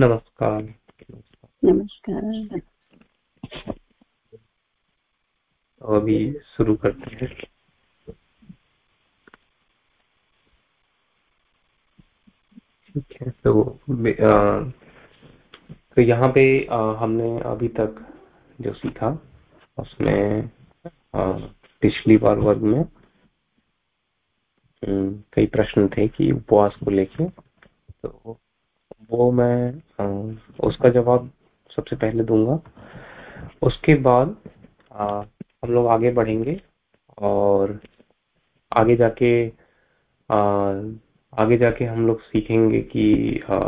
नमस्कार। नमस्कार। तो अभी शुरू करते हैं। ठीक है तो आ, तो यहाँ पे आ, हमने अभी तक जो सीखा उसमें पिछली बार वर्ग में कई प्रश्न थे कि उपवास को लेके तो वो मैं आ, उसका जवाब सबसे पहले दूँगा। उसके बाद हम लोग आगे बढ़ेंगे और आगे जाके आ, आगे जाके हम लोग सीखेंगे कि आ,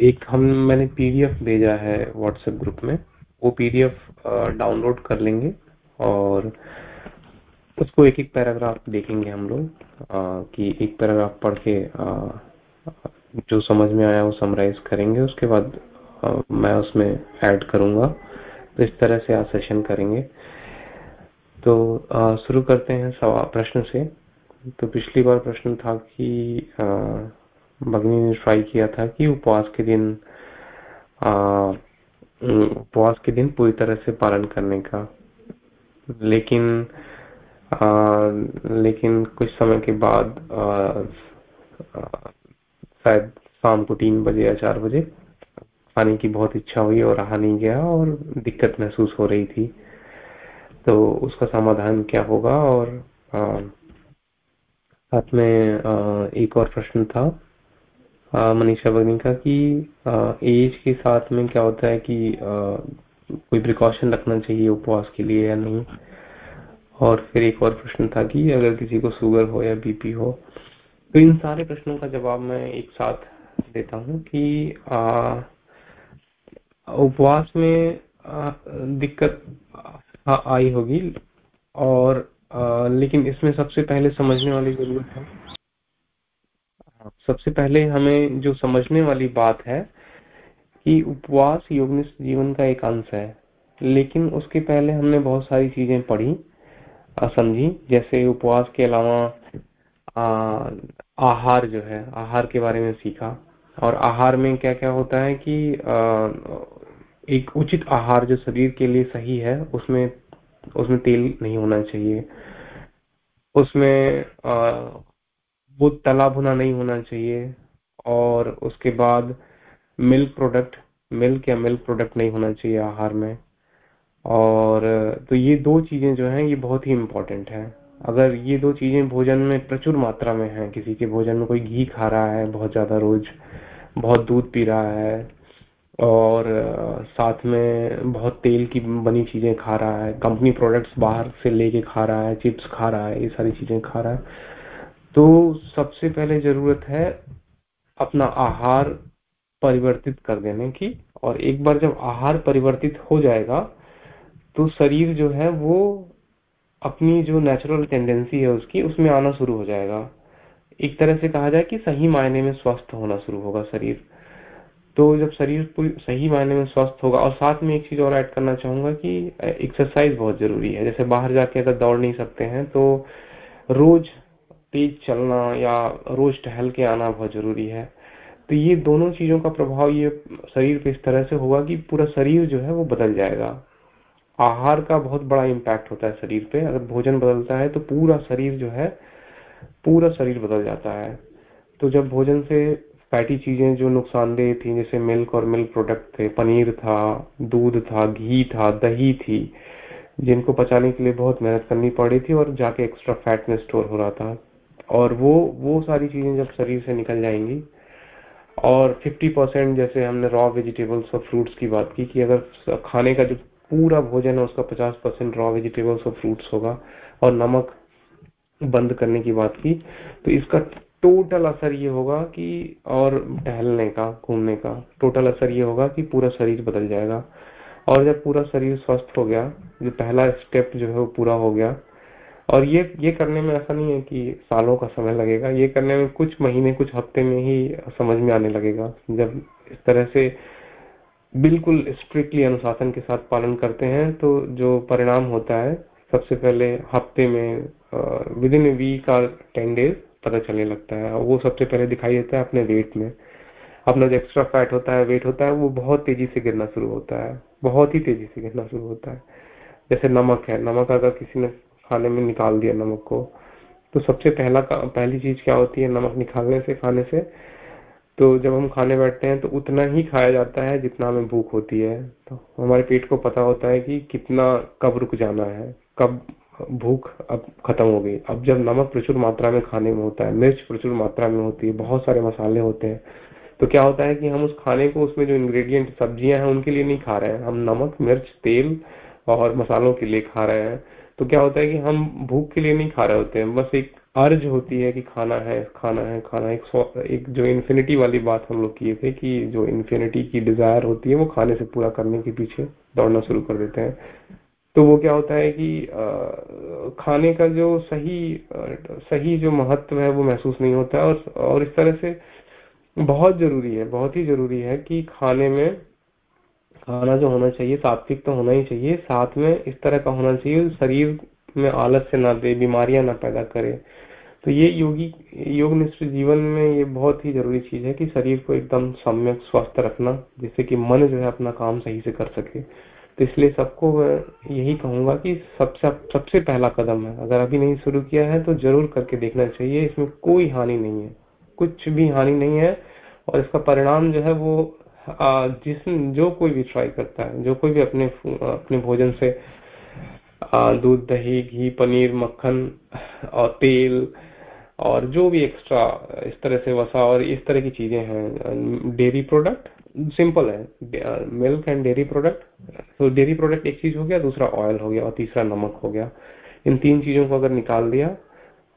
एक हम मैंने पीडीएफ भेजा है व्हाट्सएप ग्रुप में। वो पीडीएफ डाउनलोड कर लेंगे और उसको एक एक पैराग्राफ देखेंगे हम लोग कि एक पैराग्राफ पढ़ के जो समझ में आया वो समराइज करेंगे। उसके बाद मैं उसमें ऐड करूँगा। तो इस तरह से आज सेशन करेंगे। तो शुरू करते हैं सवाल प्रश्न से। तो पिछली बार प्रश्न था कि भगनी ने ट्राई किया था कि उपवास के दिन उपवास के दिन पूरी तरह से पालन करने का। लेकिन आ, लेकिन कुछ समय के बाद शायद शाम को तीन बजे या चार बजे। खाने की बहुत इच्छा हुई और रहा नहीं गया और दिक्कत महसूस हो रही थी। तो उसका समाधान क्या होगा? और साथ में एक और प्रश्न था मनीषा बगनी का कि एज के साथ में क्या होता है कि आ, कोई प्रिकॉशन रखना चाहिए उपवास के लिए या नहीं? और फिर एक और प्रश्न था कि अगर किसी को शुगर हो या बीपी हो तो इन सारे प्रश्नों का जवाब मैं एक साथ देता हूँ कि उपवास में आ, दिक्कत आई होगी और आ, लेकिन इसमें सबसे पहले समझने वाली ज़रूरत है। सबसे पहले हमें जो समझने वाली बात है कि उपवास योग जीवन का एक अंश है लेकिन उसके पहले हमने बहुत सारी चीज़ें पढ़ी समझी जैसे उपवास के अलावा आहार जो है, आहार के बारे में सीखा। और आहार में क्या क्या होता है कि एक उचित आहार जो शरीर के लिए सही है, उसमें उसमें तेल नहीं होना चाहिए। उसमें वो तला भुना नहीं होना चाहिए। और उसके बाद मिल्क प्रोडक्ट मिल्क या मिल्क प्रोडक्ट नहीं होना चाहिए आहार में। और तो ये दो चीज़ें जो हैं, ये बहुत ही इम्पोर्टेंट है। अगर ये दो चीज़ें भोजन में प्रचुर मात्रा में है, किसी के भोजन में कोई घी खा रहा है, बहुत ज़्यादा रोज बहुत दूध पी रहा है, और साथ में बहुत तेल की बनी चीज़ें खा रहा है कंपनी प्रोडक्ट्स बाहर से लेके खा रहा है चिप्स खा रहा है, ये सारी चीज़ें खा रहा है तो सबसे पहले ज़रूरत है अपना आहार परिवर्तित कर देने की, और एक बार जब आहार परिवर्तित हो जाएगा तो शरीर जो है वो अपनी जो नेचुरल टेंडेंसी है उसकी, उसमें आना शुरू हो जाएगा। एक तरह से कहा जाए कि सही मायने में स्वस्थ होना शुरू होगा शरीर। तो जब शरीर सही मायने में स्वस्थ होगा, और साथ में एक चीज़ और ऐड करना चाहूँगा कि एक्सरसाइज बहुत ज़रूरी है। जैसे बाहर जाके अगर दौड़ नहीं सकते हैं तो रोज तेज चलना या रोज टहल के आना बहुत ज़रूरी है। तो ये दोनों चीज़ों का प्रभाव ये शरीर पे इस तरह से होगा कि पूरा शरीर जो है वो बदल जाएगा। आहार का बहुत बड़ा इम्पैक्ट होता है शरीर पे। अगर भोजन बदलता है तो पूरा शरीर जो है, पूरा शरीर बदल जाता है। तो जब भोजन से फैटी चीज़ें जो नुकसानदेह थी, जैसे मिल्क और मिल्क प्रोडक्ट थे, पनीर था, दूध था, घी था, दही थी, जिनको पचाने के लिए बहुत मेहनत करनी पड़ी थी और जाके एक्स्ट्रा फैट में स्टोर हो रहा था। और वो वो सारी चीज़ें जब शरीर से निकल जाएँगी, और 50 परसेंट जैसे हमने रॉ वेजिटेबल्स और फ्रूट्स की बात की कि अगर खाने का जो पूरा भोजन है, उसका 50 परसेंट रॉ वेजिटेबल्स और फ्रूट्स होगा और नमक बंद करने की बात की। तो इसका टोटल असर ये होगा कि और टहलने का, घूमने का टोटल असर ये होगा कि पूरा शरीर बदल जाएगा। और जब पूरा शरीर स्वस्थ हो गया जो पहला स्टेप जो है वो पूरा हो गया। और ये ये करने में ऐसा नहीं है कि सालों का समय लगेगा, ये करने में कुछ महीने, कुछ हफ़्ते में ही समझ में आने लगेगा। जब इस तरह से बिल्कुल स्ट्रिक्टली अनुशासन के साथ पालन करते हैं तो जो परिणाम होता है, सबसे पहले हफ़्ते में विद इन वीक और टेन डेज़ पता चलने लगता है। वो सबसे पहले दिखाई देता है अपने वेट में। अपना जो एक्स्ट्रा फैट होता है वेट होता है, वो बहुत तेज़ी से गिरना शुरू होता है। बहुत ही तेज़ी से गिरना शुरू होता है। जैसे नमक है, नमक अगर किसी ने खाने में निकाल दिया नमक को तो सबसे पहला पहली चीज़ क्या होती है? नमक निकालने से, खाने से तो जब हम खाने बैठते हैं तो उतना ही खाया जाता है जितना हमें भूख होती है। तो हमारे पेट को पता होता है कि कितना कब रुक जाना है, कब भूख अब खत्म हो गई। अब जब नमक प्रचुर मात्रा में खाने में होता है, मिर्च प्रचुर मात्रा में होती है, बहुत सारे मसाले होते हैं तो क्या होता है कि हम उस खाने को, उसमें जो इंग्रेडिएंट सब्ज़ियाँ हैं, उनके लिए नहीं खा रहे हैं। हम नमक, मिर्च, तेल और मसालों के लिए खा रहे हैं। तो क्या होता है कि हम भूख के लिए नहीं खा रहे होते हैं, बस एक अर्ज़ होती है कि खाना है खाना है खाना एक एक जो इन्फिनिटी वाली बात हम लोग किए थे कि जो इन्फिनिटी की डिज़ायर होती है वो खाने से पूरा करने के पीछे दौड़ना शुरू कर देते हैं। तो वो क्या होता है कि आ, खाने का जो सही सही जो महत्व है वो महसूस नहीं होता और और इस तरह से बहुत ज़रूरी है बहुत ही ज़रूरी है कि खाने में खाना जो होना चाहिए सात्विक तो होना ही चाहिए। साथ में इस तरह का होना चाहिए शरीर में आलस से ना दे बीमारियाँ ना पैदा करे। तो ये योगी योग निष्ठ जीवन में ये बहुत ही ज़रूरी चीज़ है कि शरीर को एकदम सम्यक, स्वस्थ रखना, जिससे कि मन जो है अपना काम सही से कर सके। तो इसलिए सबको यही कहूँगा कि सबसे सबसे पहला कदम है, अगर अभी नहीं शुरू किया है तो ज़रूर करके देखना चाहिए, इसमें कोई हानि नहीं है, कुछ भी हानि नहीं है, और इसका परिणाम जो है वो जिस, जो कोई भी ट्राई करता है, जो कोई भी अपने अपने भोजन से दूध, दही, घी, पनीर, मक्खन और तेल और जो भी एक्स्ट्रा इस तरह से वसा और इस तरह की चीज़ें हैं डेयरी प्रोडक्ट सिंपल है। मिल्क एंड डेयरी प्रोडक्ट तो डेयरी प्रोडक्ट एक चीज़ हो गया, दूसरा ऑयल हो गया और तीसरा नमक हो गया। इन तीन चीज़ों को अगर निकाल दिया,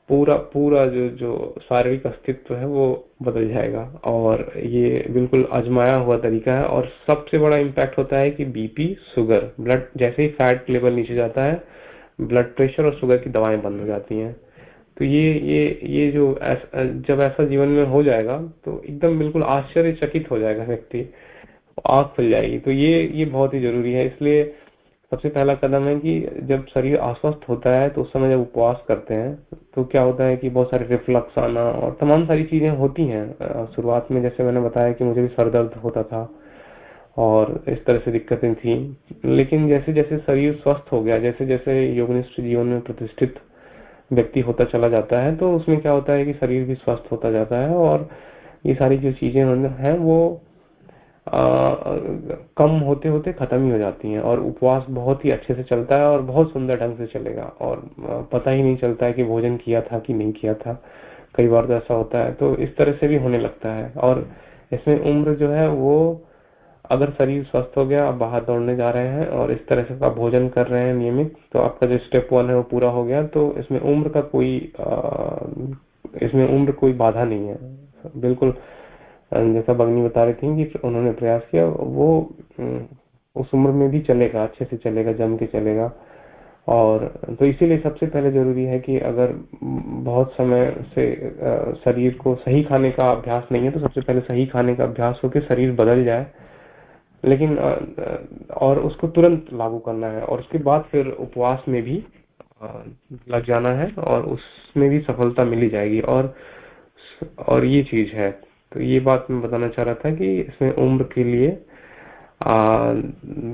पूरा पूरा जो जो शारीरिक अस्तित्व है वो बदल जाएगा। और ये बिल्कुल आजमाया हुआ तरीका है और सबसे बड़ा इम्पैक्ट होता है कि बीपी शुगर ब्लड जैसे ही फैट लेवल नीचे जाता है ब्लड प्रेशर और शुगर की दवाएँ बंद हो जाती हैं। तो ये ये ये जो ऐसा जब ऐसा जीवन में हो जाएगा तो एकदम बिल्कुल आश्चर्यचकित हो जाएगा व्यक्ति। आग खुल जाएगी। तो ये ये बहुत ही ज़रूरी है। इसलिए सबसे पहला कदम है कि जब शरीर अस्वस्थ होता है तो उस समय जब उपवास करते हैं तो क्या होता है कि बहुत सारे रिफ्लक्स आना और तमाम सारी चीज़ें होती हैं। शुरुआत में जैसे मैंने बताया कि मुझे भी सर दर्द होता था और इस तरह से दिक्कतें थी। लेकिन जैसे जैसे शरीर स्वस्थ हो गया जैसे जैसे योगनिष्ठ जीवन में प्रतिष्ठित व्यक्ति होता चला जाता है तो उसमें क्या होता है कि शरीर भी स्वस्थ होता जाता है और ये सारी जो चीज़ें हैं वो आ, कम होते होते खत्म ही हो जाती हैं और उपवास बहुत ही अच्छे से चलता है और बहुत सुंदर ढंग से चलेगा और पता ही नहीं चलता है कि भोजन किया था कि नहीं किया था। कई बार तो ऐसा होता है तो इस तरह से भी होने लगता है और इसमें उम्र जो है वो अगर शरीर स्वस्थ हो गया, आप बाहर दौड़ने जा रहे हैं और इस तरह से आप भोजन कर रहे हैं नियमित तो आपका जो स्टेप वन है वो पूरा हो गया तो इसमें उम्र का कोई इसमें उम्र कोई बाधा नहीं है। बिल्कुल जैसा बगनी बता रही थी कि उन्होंने प्रयास किया, वो उस उम्र में भी चलेगा, अच्छे से चलेगा, जम के चलेगा। और तो इसीलिए सबसे पहले ज़रूरी है कि अगर बहुत समय से शरीर को सही खाने का अभ्यास नहीं है तो सबसे पहले सही खाने का अभ्यास हो के शरीर बदल जाए। लेकिन और उसको तुरंत लागू करना है और उसके बाद फिर उपवास में भी लग जाना है और उसमें भी सफलता मिली जाएगी। और और ये चीज़ है। तो ये बात मैं बताना चाह रहा था कि इसमें उम्र के लिए आ,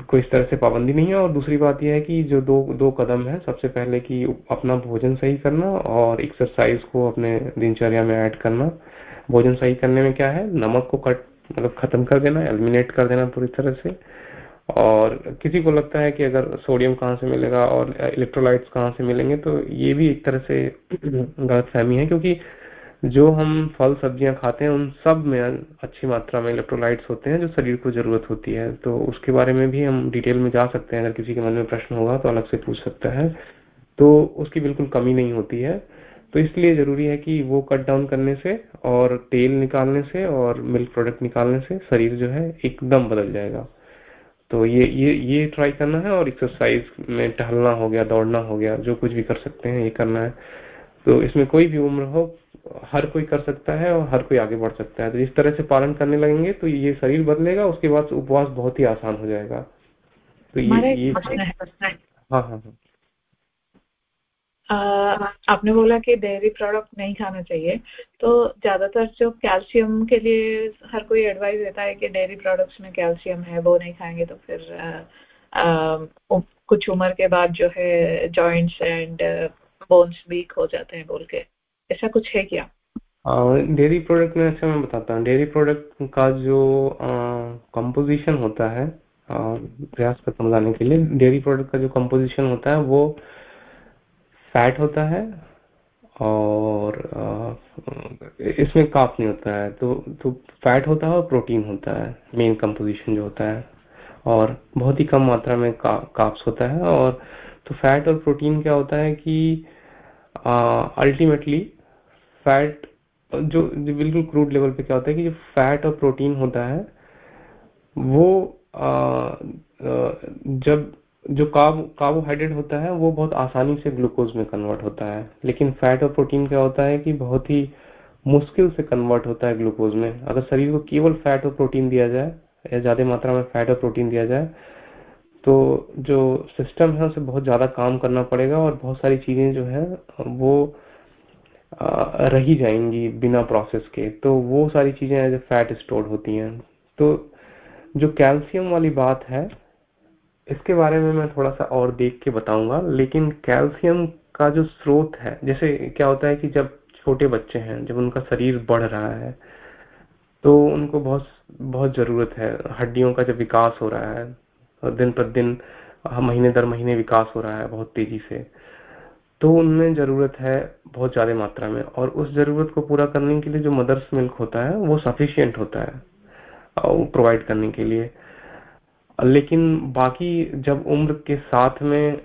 कोई इस तरह से पाबंदी नहीं है। और दूसरी बात यह है कि जो दो दो कदम है सबसे पहले कि अपना भोजन सही करना और एक्सरसाइज को अपने दिनचर्या में ऐड करना। भोजन सही करने में क्या है? नमक को कट मतलब खत्म कर देना एलिमिनेट कर देना पूरी तरह से। और किसी को लगता है कि अगर सोडियम कहाँ से मिलेगा और इलेक्ट्रोलाइट्स कहाँ से मिलेंगे तो ये भी एक तरह से गलत फहमी है, क्योंकि जो हम फल, सब्ज़ियाँ खाते हैं, उन सब में अच्छी मात्रा में इलेक्ट्रोलाइट्स होते हैं जो शरीर को ज़रूरत होती है। तो उसके बारे में भी हम डिटेल में जा सकते हैं। अगर किसी के मन में प्रश्न होगा तो अलग से पूछ सकता है। तो उसकी बिल्कुल कमी नहीं होती है। तो इसलिए ज़रूरी है कि वो कट डाउन करने से और तेल निकालने से और मिल्क प्रोडक्ट निकालने से शरीर जो है एकदम बदल जाएगा। तो ये ये ये ट्राई करना है और एक्सरसाइज में टहलना हो गया दौड़ना हो गया जो कुछ भी कर सकते हैं ये करना है। तो इसमें कोई भी उम्र हो हर कोई कर सकता है और हर कोई आगे बढ़ सकता है। तो इस तरह से पालन करने लगेंगे तो ये शरीर बदलेगा उसके बाद उपवास बहुत ही आसान हो जाएगा। तो ये ये हाँ हाँ हाँ। आपने बोला कि डेयरी प्रोडक्ट नहीं खाना चाहिए तो ज़्यादातर जो कैल्शियम के लिए हर कोई एडवाइस देता है कि डेयरी प्रोडक्ट्स में कैल्शियम है वो नहीं खाएँगे तो फिर आ, आ, कुछ उम्र के बाद जो है जॉइंट्स एंड बोन्स वीक हो जाते हैं बोल के। ऐसा कुछ है क्या? डेयरी प्रोडक्ट में अच्छा मैं बताता हूँ। डेयरी प्रोडक्ट का जो कंपोजिशन होता है प्रयास करता समझाने के लिए डेयरी प्रोडक्ट का जो कंपोजिशन होता है वो फैट होता है और इसमें काप नहीं होता है तो तो फैट होता है और प्रोटीन होता है मेन कंपोजिशन जो होता है। और बहुत ही कम मात्रा में का, काप्स होता है और तो फैट और प्रोटीन क्या होता है कि अल्टीमेटली फैट जो, जो बिल्कुल क्रूड लेवल पे क्या होता है कि जो फैट और प्रोटीन होता है वो आ, आ, जब जो कार्ब कार्बोहाइड्रेट होता है, वो बहुत आसानी से ग्लूकोज में कन्वर्ट होता है। लेकिन फैट और प्रोटीन क्या होता है कि बहुत ही मुश्किल से कन्वर्ट होता है ग्लूकोज में। अगर शरीर को केवल फैट और प्रोटीन दिया जाए, या ज़्यादा मात्रा में फैट और प्रोटीन दिया जाए तो जो सिस्टम है, उसे बहुत ज़्यादा काम करना पड़ेगा और बहुत सारी चीज़ें जो है, वो रही जाएँगी बिना प्रोसेस के। तो वो सारी चीज़ें एज ए फैट स्टोर होती हैं। तो जो कैल्शियम वाली बात है इसके बारे में मैं थोड़ा सा और देख के बताऊँगा, लेकिन कैल्शियम का जो स्रोत है, जैसे क्या होता है कि जब छोटे बच्चे हैं, जब उनका शरीर बढ़ रहा है तो उनको बहुत बहुत ज़रूरत है। हड्डियों का जब विकास हो रहा है दिन प्रतिदिन महीने दर महीने विकास हो रहा है बहुत तेज़ी से तो उनमें ज़रूरत है बहुत ज़्यादा मात्रा में। और उस ज़रूरत को पूरा करने के लिए जो मदर्स मिल्क होता है, वो सफिशियंट होता है प्रोवाइड करने के लिए। लेकिन बाकी जब उम्र के साथ में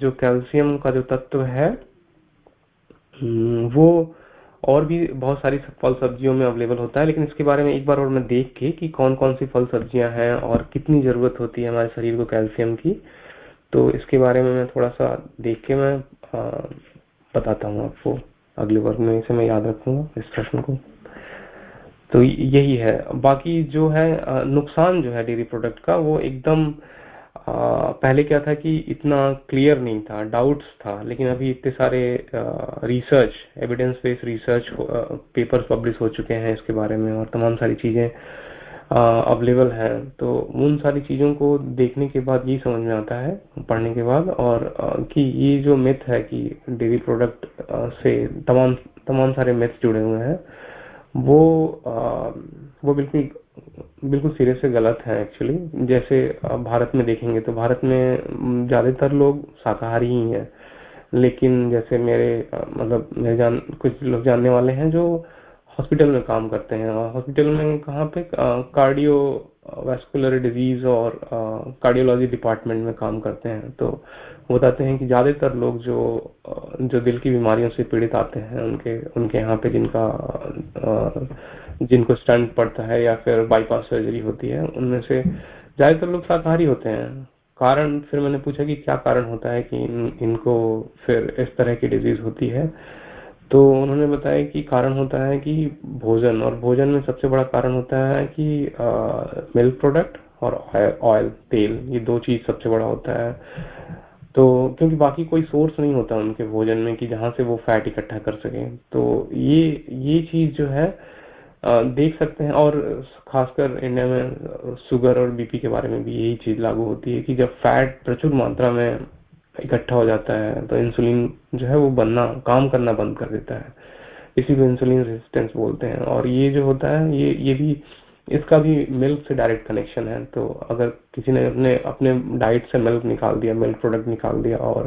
जो कैल्शियम का जो तत्व है वो और भी बहुत सारी फल सब्जियों में अवेलेबल होता है। लेकिन इसके बारे में एक बार और मैं देख के कि कौन कौन सी फल सब्ज़ियाँ हैं और कितनी ज़रूरत होती है हमारे शरीर को कैल्शियम की तो इसके बारे में मैं थोड़ा सा देख के मैं आ, बताता हूँ आपको। अगले वर्ग में इसे मैं याद रखूँगा इस प्रश्न को। तो यही है। बाकी जो है नुकसान जो है डेयरी प्रोडक्ट का, वो एकदम पहले क्या था कि इतना क्लियर नहीं था डाउट्स था, लेकिन अभी इतने सारे research evidence based research papers publish हो चुके हैं इसके बारे में और तमाम सारी चीज़ें अवेलेबल हैं। तो उन सारी चीज़ों को देखने के बाद यही समझ में आता है, पढ़ने के बाद और कि ये जो मिथ है कि डेयरी प्रोडक्ट से तमाम तमाम सारे मिथ जुड़े हुए हैं वो वो बिल्कुल बिल्कुल सिरे से गलत है एक्चुअली जैसे भारत में देखेंगे तो भारत में ज़्यादातर लोग शाकाहारी ही हैं. लेकिन जैसे मेरे मतलब मेरे जान, कुछ लोग जानने वाले हैं जो हॉस्पिटल में काम करते हैं। हॉस्पिटल में कहाँ पे कार्डियो वेस्कुलर डिज़ीज़ और कार्डियोलॉजी डिपार्टमेंट में काम करते हैं। तो बताते हैं कि ज़्यादातर लोग जो जो दिल की बीमारियों से पीड़ित आते हैं उनके उनके यहाँ पे जिनका जिनको स्टंट पड़ता है या फिर बाईपास सर्जरी होती है उनमें से ज़्यादातर लोग शाकाहारी होते हैं। कारण फिर मैंने पूछा कि क्या कारण होता है कि इन, इनको फिर इस तरह की डिज़ीज़ होती है। तो उन्होंने बताया कि कारण होता है कि भोजन, और भोजन में सबसे बड़ा कारण होता है कि मिल्क प्रोडक्ट और ऑयल तेल, ये दो चीज़ सबसे बड़ा होता है। तो क्योंकि बाकी कोई सोर्स नहीं होता उनके भोजन में कि जहाँ से वो फैट इकट्ठा कर सके। तो ये ये चीज़ जो है देख सकते हैं और खासकर इंडिया में शुगर और बीपी के बारे में भी यही चीज़ लागू होती है कि जब फैट प्रचुर मात्रा में इकट्ठा हो जाता है तो इंसुलिन जो है वो बनना, काम करना बंद कर देता है। इसी को इंसुलिन रेजिस्टेंस बोलते हैं। और ये जो होता है, ये ये भी, इसका भी मिल्क से डायरेक्ट कनेक्शन है। तो अगर किसी ने अपने अपने डाइट से मिल्क निकाल दिया मिल्क प्रोडक्ट निकाल दिया और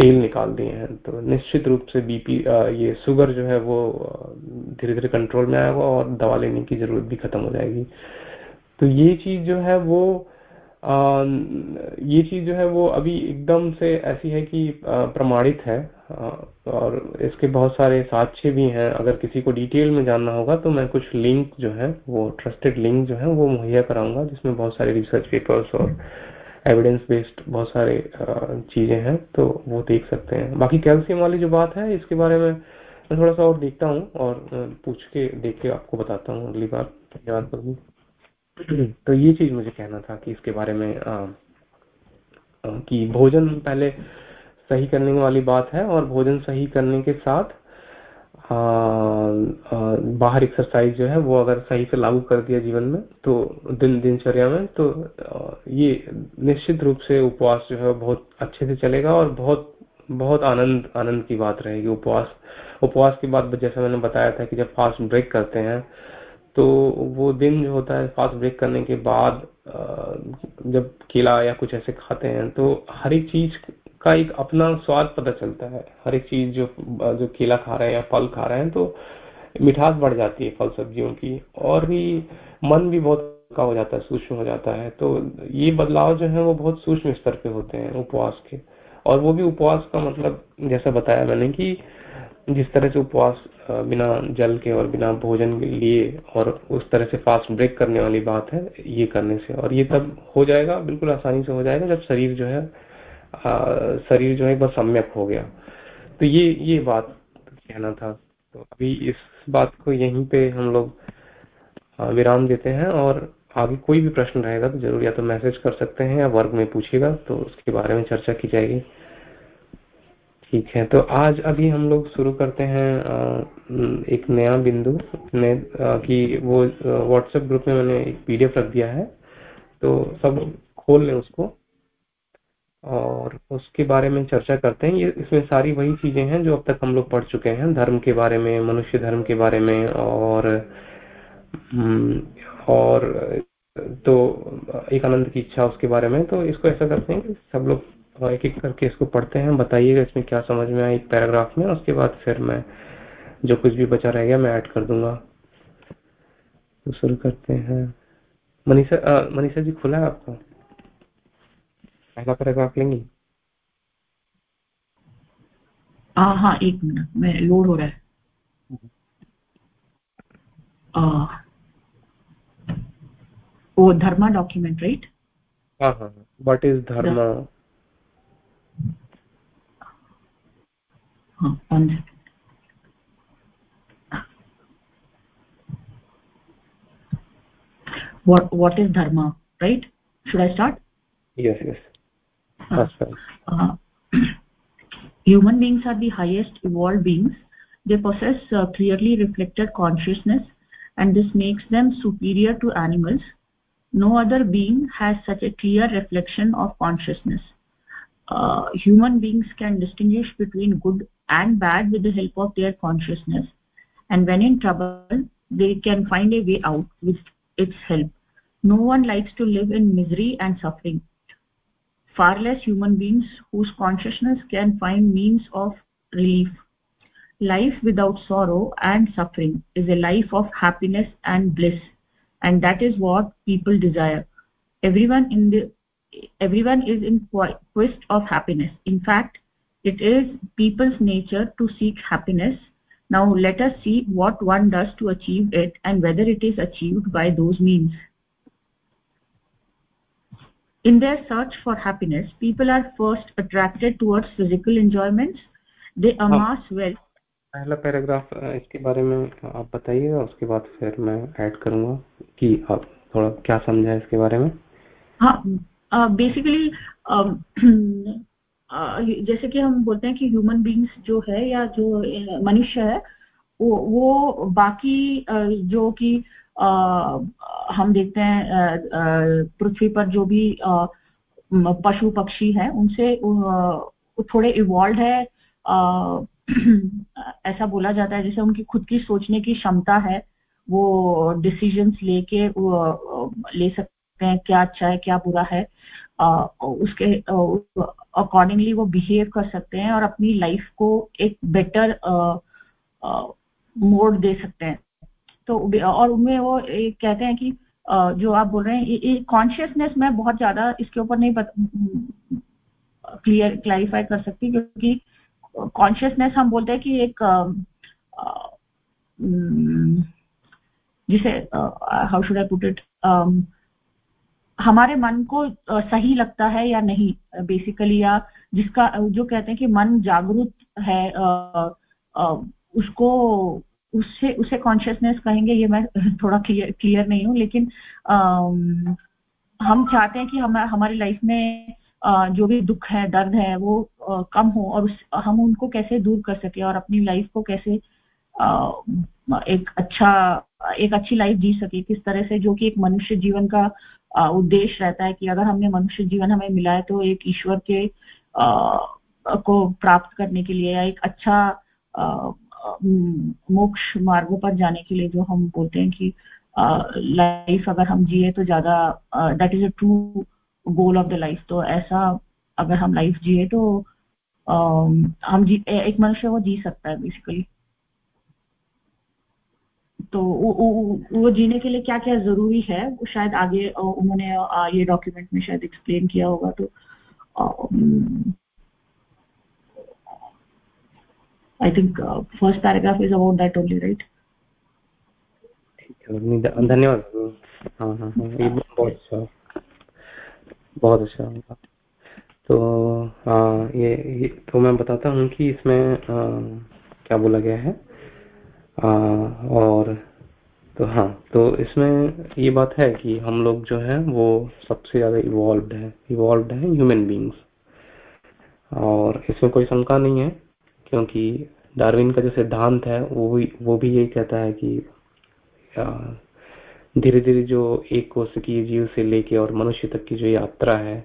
तेल निकाल दिए हैं तो निश्चित रूप से बीपी ये शुगर जो है वो धीरे धीरे कंट्रोल में आएगा और दवा लेने की ज़रूरत भी खत्म हो जाएगी। तो ये चीज़ जो है वो ये चीज़ जो है वो अभी एकदम से ऐसी है कि प्रमाणित है और इसके बहुत सारे साक्ष्य भी हैं। अगर किसी को डिटेल में जानना होगा तो मैं कुछ लिंक जो है, वो ट्रस्टेड लिंक जो है, वो मुहैया कराऊँगा, जिसमें बहुत सारे रिसर्च पेपर्स और एविडेंस बेस्ड बहुत सारे चीज़ें हैं तो वो देख सकते हैं। बाकी कैल्शियम वाली जो बात है, इसके बारे में मैं थोड़ा सा और देखता हूँ, और पूछ के, देख के आपको बताता हूँ अगली बार। धन्यवाद तो ये चीज़ मुझे कहना था कि इसके बारे में आ, कि भोजन पहले सही करने वाली बात है और भोजन सही करने के साथ आ, आ, बाहर एक्सरसाइज जो है वो अगर सही से लागू कर दिया जीवन में तो दिन दिनचर्या में तो ये निश्चित रूप से उपवास जो है बहुत अच्छे से चलेगा और बहुत बहुत आनंद आनंद की बात रहेगी। उपवास उपवास के बाद जैसा मैंने बताया था कि जब फास्ट ब्रेक करते हैं तो वो दिन जो होता है फास्ट ब्रेक करने के बाद जब केला या कुछ ऐसे खाते हैं तो हर एक चीज़ का एक अपना स्वाद पता चलता है। हर एक चीज़ जो जो केला खा रहे हैं या फल खा रहे हैं तो मिठास बढ़ जाती है फल सब्जियों की और भी मन भी बहुत का हो जाता है, सूक्ष्म हो जाता है। तो ये बदलाव जो है वो बहुत सूक्ष्म स्तर पे होते हैं उपवास के। और वो भी उपवास का मतलब जैसा बताया मैंने कि जिस तरह से उपवास बिना जल के और बिना भोजन के लिए और उस तरह से फास्ट ब्रेक करने वाली बात है, ये करने से। और ये तब हो जाएगा, बिल्कुल आसानी से हो जाएगा जब शरीर जो है शरीर जो है बस सम्यक हो गया। तो ये ये बात कहना था। तो अभी इस बात को यहीं पे हम लोग विराम देते हैं और आगे कोई भी प्रश्न रहेगा तो ज़रूर या तो मैसेज कर सकते हैं या वर्ग में पूछेगा तो उसके बारे में चर्चा की जाएगी। ठीक है तो आज अभी हम लोग शुरू करते हैं एक नया बिंदु ने कि वो व्हाट्सएप ग्रुप में मैंने एक पीडीएफ रख दिया है तो सब खोल लें उसको और उसके बारे में चर्चा करते हैं। ये इसमें सारी वही चीज़ें हैं जो अब तक हम लोग पढ़ चुके हैं धर्म के बारे में मनुष्य धर्म के बारे में और हम्म, और तो एक आनंद की इच्छा उसके बारे में तो इसको ऐसा करते हैं कि सब लोग एक एक करके इसको पढ़ते हैं। बताइएगा इसमें क्या समझ में आया एक पैराग्राफ में उसके बाद फिर मैं जो कुछ भी बचा रह गया मैं ऐड कर दूँगा। तो शुरू करते हैं। मनीषा मनीषा जी खुला है आपको? पहला पैराग्राफ लेंगी? हाँ हाँ एक मिनट मैं लोड हो रहा है। वो धर्मा डॉक्यूमेंट राइट हाँ हाँ what is dharma? हाँ one what what is dharma right should i start yes yes that's right uh, human beings are the highest evolved beings they possess uh, clearly reflected consciousness and this makes them superior to animals no other being has such a clear reflection of consciousness uh, human beings can distinguish between good and bad with the help of their consciousness. And when in trouble they can find a way out with its help. No one likes to live in misery and suffering. Far less human beings whose consciousness can find means of relief. Life without sorrow and suffering is a life of happiness and bliss and that is what people desire. Everyone in the everyone is in quest of happiness. In fact it is people's nature to seek happiness now let us see what one does to achieve it and whether it is achieved by those means in their search for happiness people are first attracted towards physical enjoyments they amass wealth पहला paragraph इसके बारे में आप बताइएगा उसके बाद फिर मैं ऐड करूंगा कि आप थोड़ा क्या समझा इसके बारे में हाँ बेसिकली जैसे कि हम बोलते हैं कि ह्यूमन बींग्स जो है या जो मनुष्य है, वो वो बाकी जो कि हम देखते हैं पृथ्वी पर जो भी पशु पक्षी है, उनसे थोड़े इवॉल्व है ऐसा बोला जाता है जैसे उनकी खुद की सोचने की क्षमता है, वो डिसीजंस लेके ले सकते हैं, क्या अच्छा है, क्या बुरा है उसके अकॉर्डिंगली वो बिहेव कर सकते हैं और अपनी लाइफ को एक बेटर मोड दे सकते हैं। तो और उनमें वो कहते हैं कि जो आप बोल रहे हैं कॉन्शियसनेस मैं बहुत ज़्यादा इसके ऊपर नहीं क्लियर क्लैरिफाई कर सकती क्योंकि कॉन्शियसनेस हम बोलते हैं कि एक जिसे how should I put it हमारे मन को सही लगता है या नहीं बेसिकली या जिसका जो कहते हैं कि मन जागरूक है उसको उससे उसे कॉन्शियसनेस कहेंगे ये मैं थोड़ा क्लियर क्लियर नहीं हूँ लेकिन हम चाहते हैं कि हम हमारी लाइफ में जो भी दुख है दर्द है वो कम हो और उस, हम उनको कैसे दूर कर सके और अपनी लाइफ को कैसे एक अच्छा एक अच्छी लाइफ जी सके किस तरह से जो कि एक मनुष्य जीवन का उद्देश्य रहता है कि अगर हमने मनुष्य जीवन हमें मिला है तो एक ईश्वर के आ, को प्राप्त करने के लिए या एक अच्छा मोक्ष मार्गों पर जाने के लिए जो हम बोलते हैं कि लाइफ अगर हम जिए तो ज़्यादा that is a true goal of the life तो ऐसा अगर हम लाइफ जिए तो आ, हम जी एक मनुष्य वो जी सकता है बेसिकली तो वो, जीने के लिए क्या क्या ज़रूरी है? वो शायद आगे उन्होंने ये डॉक्यूमेंट में शायद एक्सप्लेन किया होगा तो I think first paragraph is about that only right धन्यवाद। हाँ हाँ हाँ ये बहुत अच्छा बहुत अच्छा तो आ, ये, ये तो मैं बताता हूँ कि इसमें आ, क्या बोला गया है? आ, और तो हाँ तो इसमें ये बात है कि हम लोग जो है वो सबसे ज़्यादा इवॉल्व है इवॉल्व है ह्यूमन बींग्स और इसमें कोई शंका नहीं है क्योंकि डार्विन का जो सिद्धांत है वो भी वो भी यही कहता है कि धीरे धीरे जो एक कोशिकीय जीव से लेके और मनुष्य तक की जो यात्रा है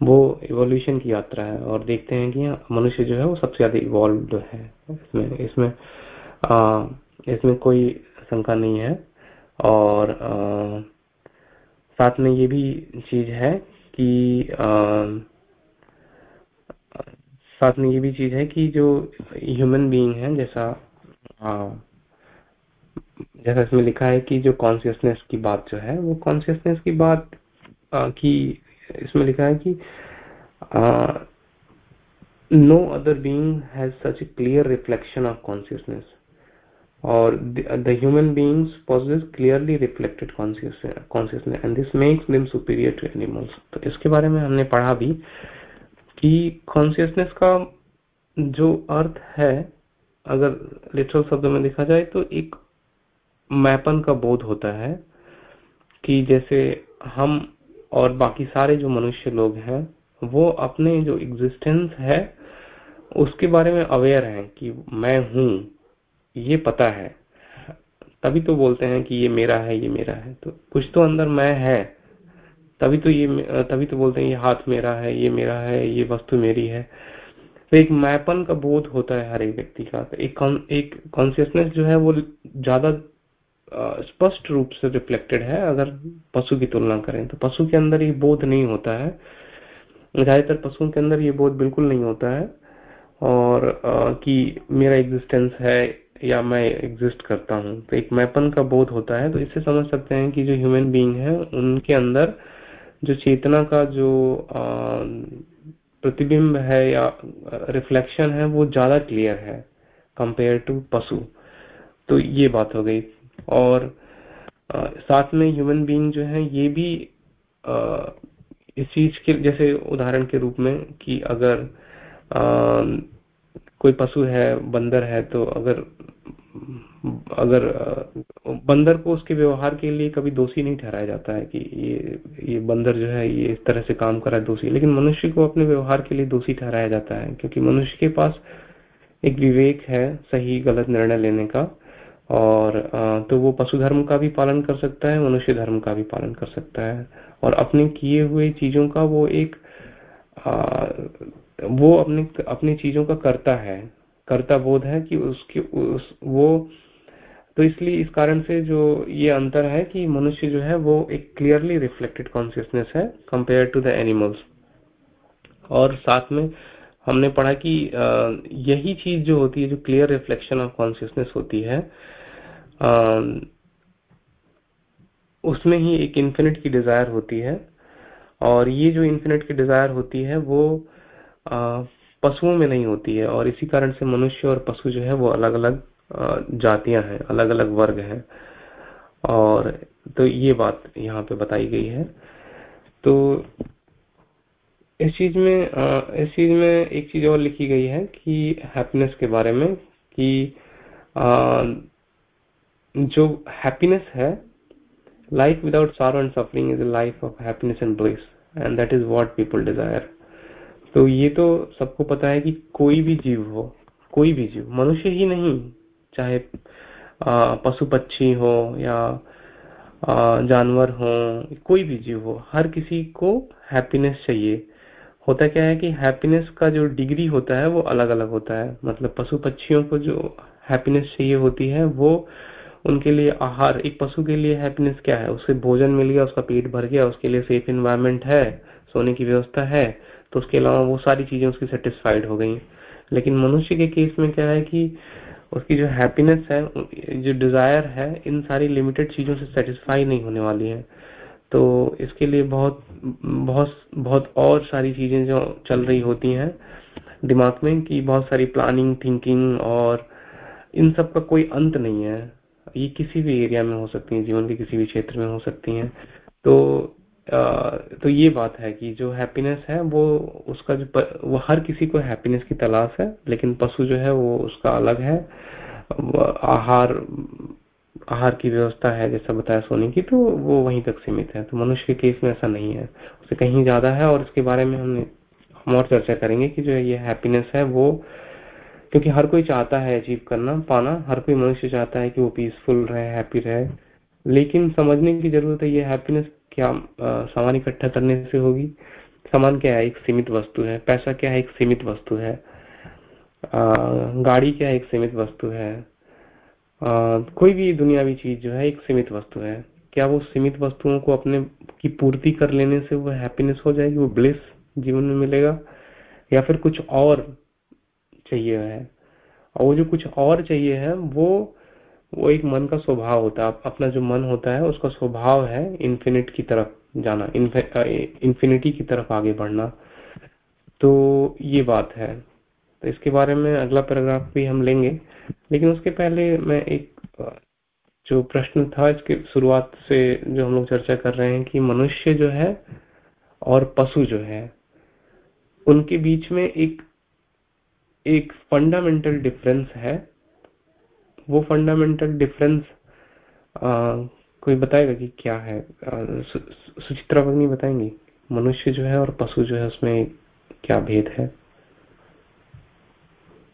वो इवोल्यूशन की यात्रा है। और देखते हैं कि मनुष्य जो है वो सबसे ज़्यादा इवॉल्व है। इसमें इसमें इसमें कोई शंका नहीं है। और आ, साथ में ये भी चीज़ है कि आ, साथ में ये भी चीज़ है कि जो ह्यूमन बीइंग है जैसा आ, जैसा इसमें लिखा है कि जो कॉन्सियसनेस की बात जो है वो कॉन्सियसनेस की बात की इसमें लिखा है कि no other being has such a clear reflection of consciousness और the human beings possess clearly reflected consciousness, and this makes them superior to animals. तो इसके बारे में हमने पढ़ा भी कि कॉन्सियसनेस का जो अर्थ है, अगर लिटरल शब्दों में देखा जाए तो एक मैपन का बोध होता है कि जैसे हम और बाकी सारे जो मनुष्य लोग हैं, वो अपने जो एग्जिस्टेंस है, उसके बारे में अवेयर हैं कि मैं हूँ ये पता है। तभी तो बोलते हैं कि ये मेरा है ये मेरा है। तो कुछ तो अंदर मैं है। तभी तो ये तभी तो बोलते हैं ये हाथ मेरा है ये मेरा है ये वस्तु मेरी है। तो एक मैपन का बोध होता है हर एक व्यक्ति का। तो एक कॉन्सियसनेस जो है वो ज़्यादा स्पष्ट रूप से रिफ्लेक्टेड है। अगर पशु की तुलना करें तो पशु के अंदर ये बोध नहीं होता है। ज़्यादातर पशुओं के अंदर ये बोध बिल्कुल नहीं होता है। और आ, कि मेरा एग्जिस्टेंस है या मैं एग्जिस्ट करता हूँ। तो एक मैपन का बोध होता है तो इससे समझ सकते हैं कि जो ह्यूमन बीइंग है उनके अंदर जो चेतना का जो प्रतिबिंब है या रिफ्लेक्शन है वो ज़्यादा क्लियर है कंपेयर टू पशु। तो ये बात हो गई। और आ, साथ में ह्यूमन बीइंग जो है ये भी आ, इस चीज़ के जैसे उदाहरण के रूप में कि अगर आ, कोई पशु है, बंदर है तो अगर अगर, बंदर को उसके व्यवहार के लिए कभी दोषी नहीं ठहराया जाता है कि ये ये बंदर जो है, ये इस तरह से काम कर रहा है, दोषी। लेकिन मनुष्य को अपने व्यवहार के लिए दोषी ठहराया जाता है, क्योंकि मनुष्य के पास एक विवेक है सही, गलत निर्णय लेने का, और तो वो पशु धर्म का भी पालन कर सकता है, मनुष्य धर्म का भी पालन कर सकता है, और अपने किए हुए चीज़ों का वो एक वो अपने, अपनी चीज़ों का करता है। कर्ता बोध है कि उसकी, उस, वो तो इसलिए इस कारण से जो ये अंतर है कि मनुष्य जो है वो एक क्लियरली रिफ्लेक्टेड कॉन्सियसनेस है कंपेयर टू द एनिमल्स और साथ में हमने पढ़ा कि यही चीज़ जो होती है, जो क्लियर रिफ्लेक्शन ऑफ़ कॉन्सियसनेस होती है उसमें ही एक इन्फिनिट की डिज़ायर होती है। और ये जो इन्फिनिट की डिज़ायर होती है, वो पशुओं में नहीं होती है और इसी कारण से मनुष्य और पशु जो है वो अलग अलग जातियाँ हैं अलग अलग वर्ग हैं। और तो ये बात यहाँ पे बताई गई है। तो इस चीज़ में इस चीज़ में एक चीज़ और लिखी गई है कि हैप्पीनेस के बारे में कि जो हैप्पीनेस है life without sorrow and suffering is a life of happiness and bliss and that is what people desire तो ये तो सबको पता है कि कोई भी जीव हो, कोई भी जीव, मनुष्य ही नहीं, चाहे पशु पक्षी हो या जानवर हो, कोई भी जीव हो, हर किसी को हैप्पीनेस चाहिए। होता क्या है कि हैप्पीनेस का जो डिग्री होता है वो अलग अलग होता है। मतलब पशु पक्षियों को जो हैप्पीनेस चाहिए होती है, वो उनके लिए आहार, एक पशु के लिए हैप्पीनेस क्या है? उसे भोजन मिल गया, उसका पेट भर गया, उसके लिए सेफ़ इन्वायरमेंट है, सोने की व्यवस्था है। तो उसके अलावा वो सारी चीज़ें उसकी सेटिस्फाइड हो गई। लेकिन मनुष्य के केस में क्या है कि उसकी जो हैप्पीनेस है, जो डिज़ायर है, इन सारी लिमिटेड चीज़ों से सेटिस्फाई नहीं होने वाली है। तो इसके लिए बहुत बहुत बहुत और सारी चीज़ें जो चल रही होती हैं दिमाग में कि बहुत सारी प्लानिंग थिंकिंग और इन सब का कोई अंत नहीं है। ये किसी भी एरिया में हो सकती है, जीवन के किसी भी क्षेत्र में हो सकती हैं। तो तो ये बात है कि जो हैप्पीनेस है, वो उसका जो वो हर किसी को हैप्पीनेस की तलाश है, लेकिन पशु जो है वो उसका अलग है। आहार आहार की व्यवस्था है, जैसा बताया सोने की तो वो वहीं तक सीमित है। तो मनुष्य के केस में ऐसा नहीं है। उसे कहीं ज़्यादा है और इसके बारे में हमने, हम और चर्चा करेंगे कि जो ये हैप्पीनेस है वो, क्योंकि हर कोई चाहता है अचीव करना, पाना। हर कोई मनुष्य चाहता है कि वो पीसफुल रहे हैप्पी रहे। लेकिन समझने की ज़रूरत है ये हैप्पीनेस क्या सामान इकट्ठा करने से होगी। सामान क्या है? एक सीमित वस्तु है। पैसा क्या है? एक सीमित वस्तु है। गाड़ी क्या है? एक सीमित वस्तु है। कोई भी दुनियावी चीज़ जो है, एक सीमित वस्तु है। क्या वो सीमित वस्तुओं को अपने, की पूर्ति कर लेने से वो हैप्पीनेस हो जाएगी? वो ब्लिस जीवन में मिलेगा? या फिर कुछ और चाहिए है? और वो जो कुछ और चाहिए है, वो वो एक मन का स्वभाव होता है। अपना जो मन होता है, उसका स्वभाव है इन्फिनिट की तरफ़ जाना इन्फिनिटी की तरफ़ आगे बढ़ना। तो ये बात है। तो इसके बारे में अगला पैराग्राफ भी हम लेंगे। लेकिन उसके पहले मैं एक जो प्रश्न था, इसके शुरुआत से जो हम लोग चर्चा कर रहे हैं कि मनुष्य जो है और पशु जो है, उनके बीच में एक एक फंडामेंटल डिफरेंस है। वो फंडामेंटल डिफरेंस कोई बताएगा कि क्या है? सु, सुचित्रा भगनी बताएँगी? मनुष्य जो है और पशु जो है उसमें क्या भेद है?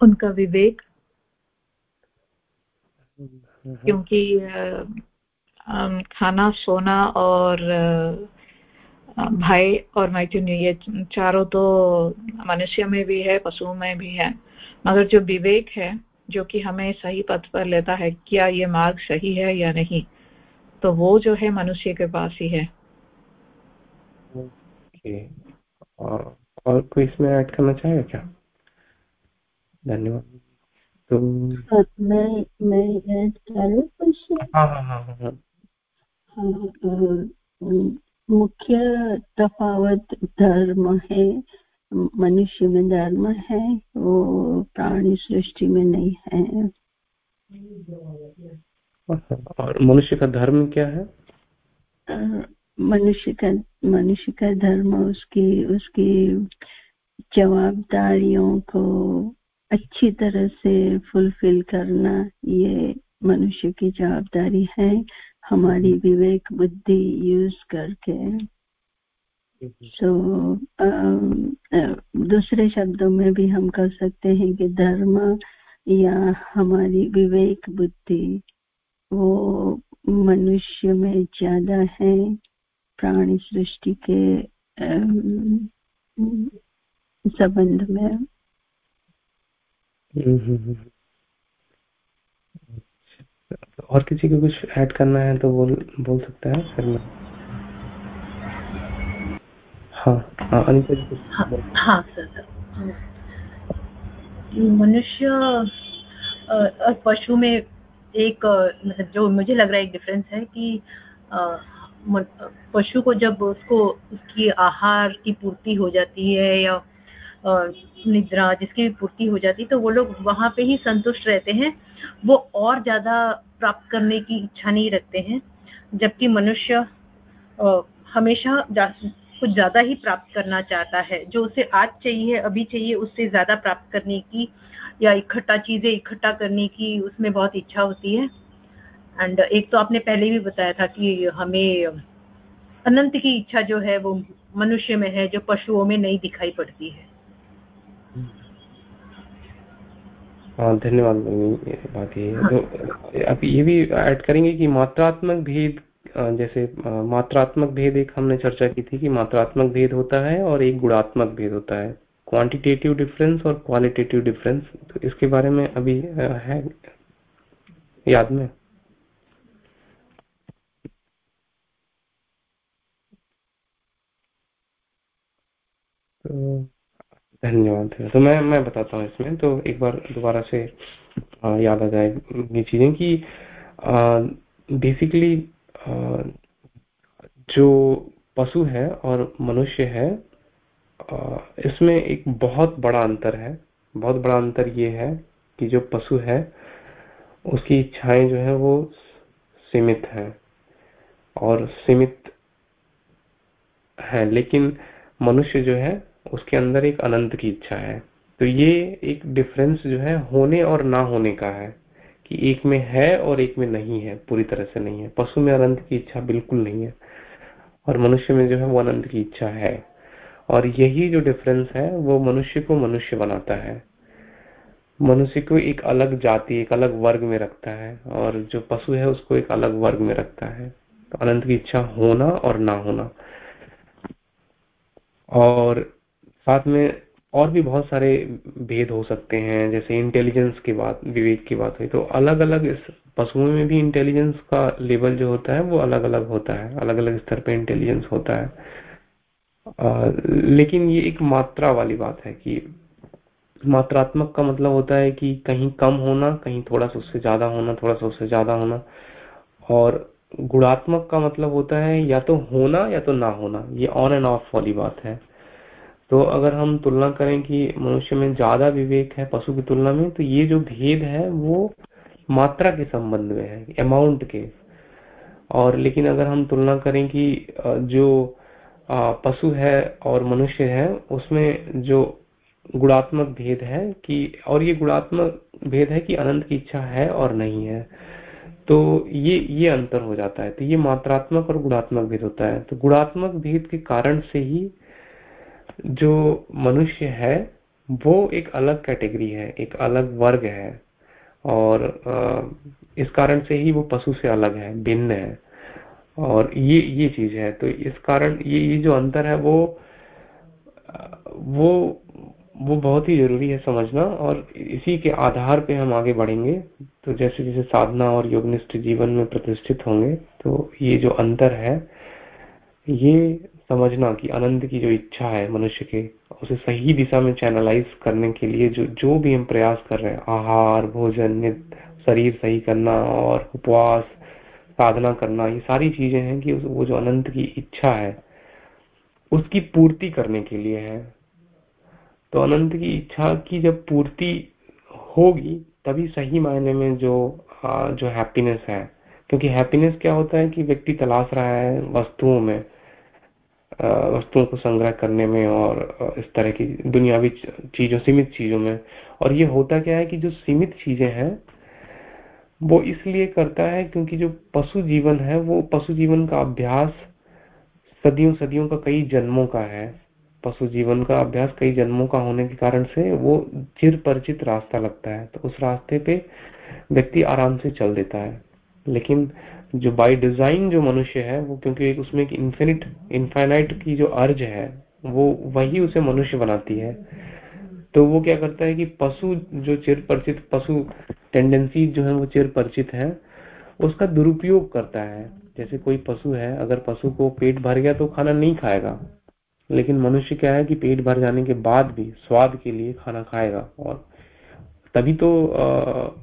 उनका विवेक। क्योंकि खाना सोना और भाई और मैथुन्य ये चारों तो मनुष्य में भी है पशुओं में भी है। मगर जो विवेक है जो कि हमें सही पथ पर लेता है क्या ये मार्ग सही है या नहीं? तो वो जो है मनुष्य के पास ही है। okay. और, और कोई इसमें ऐड करना चाहेगा क्या? धन्यवाद। तो मैं मैं ऐड करूँ कुछ हाँ। हाँ हाँ हाँ, हाँ। मुख्य तफावत धर्म है मनुष्य में धर्म है वो प्राणी सृष्टि में नहीं है। और मनुष्य का धर्म क्या है? मनुष्य का मनुष्य का धर्म उसकी उसकी जवाबदारियों को अच्छी तरह से फुलफिल करना ये मनुष्य की जवाबदारी है। हमारी विवेक बुद्धि यूज़ करके। तो दूसरे शब्दों में भी हम कर सकते हैं कि धर्म या हमारी विवेक बुद्धि वो मनुष्य में ज़्यादा है प्राणी सृष्टि के संबंध में हम्म, हम्म, हम्म। और किसी को कुछ ऐड करना है तो बोल बोल सकता है हाँ मनुष्य और पशु में एक मतलब जो मुझे लग रहा है एक डिफरेंस है कि पशु को जब उसको उसकी आहार की पूर्ति हो जाती है या निद्रा जिसकी भी पूर्ति हो जाती है तो वो लोग वहाँ पे ही संतुष्ट रहते हैं। वो और ज़्यादा प्राप्त करने की इच्छा नहीं रखते हैं जबकि मनुष्य हमेशा कुछ ज़्यादा ही प्राप्त करना चाहता है जो उसे आज चाहिए अभी चाहिए उससे ज़्यादा प्राप्त करने की या इकट्ठा चीज़ें इकट्ठा करने की उसमें बहुत इच्छा होती है। एंड एक तो आपने पहले भी बताया था कि हमें अनंत की इच्छा जो है वो मनुष्य में है जो पशुओं में नहीं दिखाई पड़ती है। हाँ धन्यवाद बात ये है। तो अब ये भी ऐड करेंगे कि मात्रात्मक भेद जैसे मात्रात्मक भेद एक हमने चर्चा की थी कि मात्रात्मक भेद होता है और एक गुणात्मक भेद होता है। क्वांटिटेटिव डिफरेंस और क्वालिटेटिव डिफरेंस तो इसके बारे में अभी है? याद में? तो धन्यवाद। तो मैं मैं बताता हूँ इसमें तो एक बार दोबारा से याद आ जाए ये चीज़ें कि बेसिकली जो पशु है और मनुष्य है इसमें एक बहुत बड़ा अंतर है। बहुत बड़ा अंतर ये है कि जो पशु है, उसकी इच्छाएँ जो है वो सीमित है और सीमित है, लेकिन मनुष्य जो है, उसके अंदर एक अनंत की इच्छा है। तो ये एक डिफरेंस जो है होने और ना होने का है। कि एक में है और एक में नहीं है, पूरी तरह से नहीं है। पशु में अनंत की इच्छा बिल्कुल नहीं है और मनुष्य में जो है वो अनंत की इच्छा है। और यही जो डिफरेंस है, वो मनुष्य को मनुष्य बनाता है। मनुष्य को एक अलग जाति, एक अलग वर्ग में रखता है और जो पशु है उसको एक अलग वर्ग में रखता है। तो अनंत की इच्छा होना और ना होना। और साथ में और भी बहुत सारे भेद हो सकते हैं। जैसे इंटेलिजेंस की बात विवेक की बात हुई तो अलग अलग पशुओं में भी इंटेलिजेंस का लेवल जो होता है वो अलग अलग होता है। अलग अलग स्तर पे इंटेलिजेंस होता है। आ, लेकिन ये एक मात्रा वाली बात है कि मात्रात्मक का मतलब होता है कि कहीं कम होना कहीं थोड़ा सा उससे ज़्यादा होना थोड़ा सा उससे ज़्यादा होना। और गुणात्मक का मतलब होता है या तो होना या तो ना होना। ये ऑन एंड ऑफ़ वाली बात है। तो अगर हम तुलना करें कि मनुष्य में ज़्यादा विवेक है पशु की तुलना में तो ये जो भेद है वो मात्रा के संबंध में है अमाउंट के। और लेकिन अगर हम तुलना करें कि जो पशु है और मनुष्य है, उसमें जो गुणात्मक भेद है कि, और ये गुणात्मक भेद है कि अनंत की इच्छा है और नहीं है तो ये ये अंतर हो जाता है। तो ये मात्रात्मक और गुणात्मक भेद होता है। तो गुणात्मक भेद के कारण से ही जो मनुष्य है, वो एक अलग कैटेगरी है, एक अलग वर्ग है। और इस कारण से ही वो पशु से अलग है, भिन्न है। और ये ये चीज़ है। तो इस कारण ये ये जो अंतर है, वो वो वो बहुत ही ज़रूरी है समझना। और इसी के आधार पे हम आगे बढ़ेंगे। तो जैसे जैसे साधना और योगनिष्ठ जीवन में प्रतिष्ठित होंगे तो ये जो अंतर है, ये समझना कि आनंद की जो इच्छा है मनुष्य के, उसे सही दिशा में चैनलाइज करने के लिए जो जो भी हम प्रयास कर रहे हैं, आहार, भोजन शरीर सही करना और उपवास, साधना करना, ये सारी चीज़ें हैं कि वो जो अनंत की इच्छा है, उसकी पूर्ति करने के लिए है। तो अनंत की इच्छा की जब पूर्ति होगी, तभी सही मायने में जो जो हैप्पीनेस है। क्योंकि हैप्पीनेस क्या होता है कि व्यक्ति तलाश रहा है वस्तुओं में वस्तुओं को संग्रह करने में और इस तरह की दुनियावी चीज़ों, सीमित चीज़ों में। और ये होता क्या है कि जो सीमित चीज़ें हैं, वो इसलिए करता है क्योंकि जो पशु जीवन है, वो पशु जीवन का अभ्यास सदियों सदियों का कई जन्मों का है। पशु जीवन का अभ्यास कई जन्मों का होने के कारण से वो चिर परिचित रास्ता लगता है। तो उस रास्ते पे व्यक्ति आराम से चल देता है। लेकिन जो बाय डिज़ाइन जो मनुष्य है, वो क्योंकि उसमें एक इन्फिनिट इनफाइनाइट की जो अर्ज़ है, वो वही उसे मनुष्य बनाती है। तो वो क्या करता है कि पशु जो चिर परिचित पशु टेंडेंसी जो है, वो चिर परिचित है, उसका दुरुपयोग करता है। जैसे कोई पशु है, अगर पशु को पेट भर गया तो खाना नहीं खाएगा। लेकिन मनुष्य क्या है कि पेट भर जाने के बाद भी स्वाद के लिए खाना खाएगा और तभी तो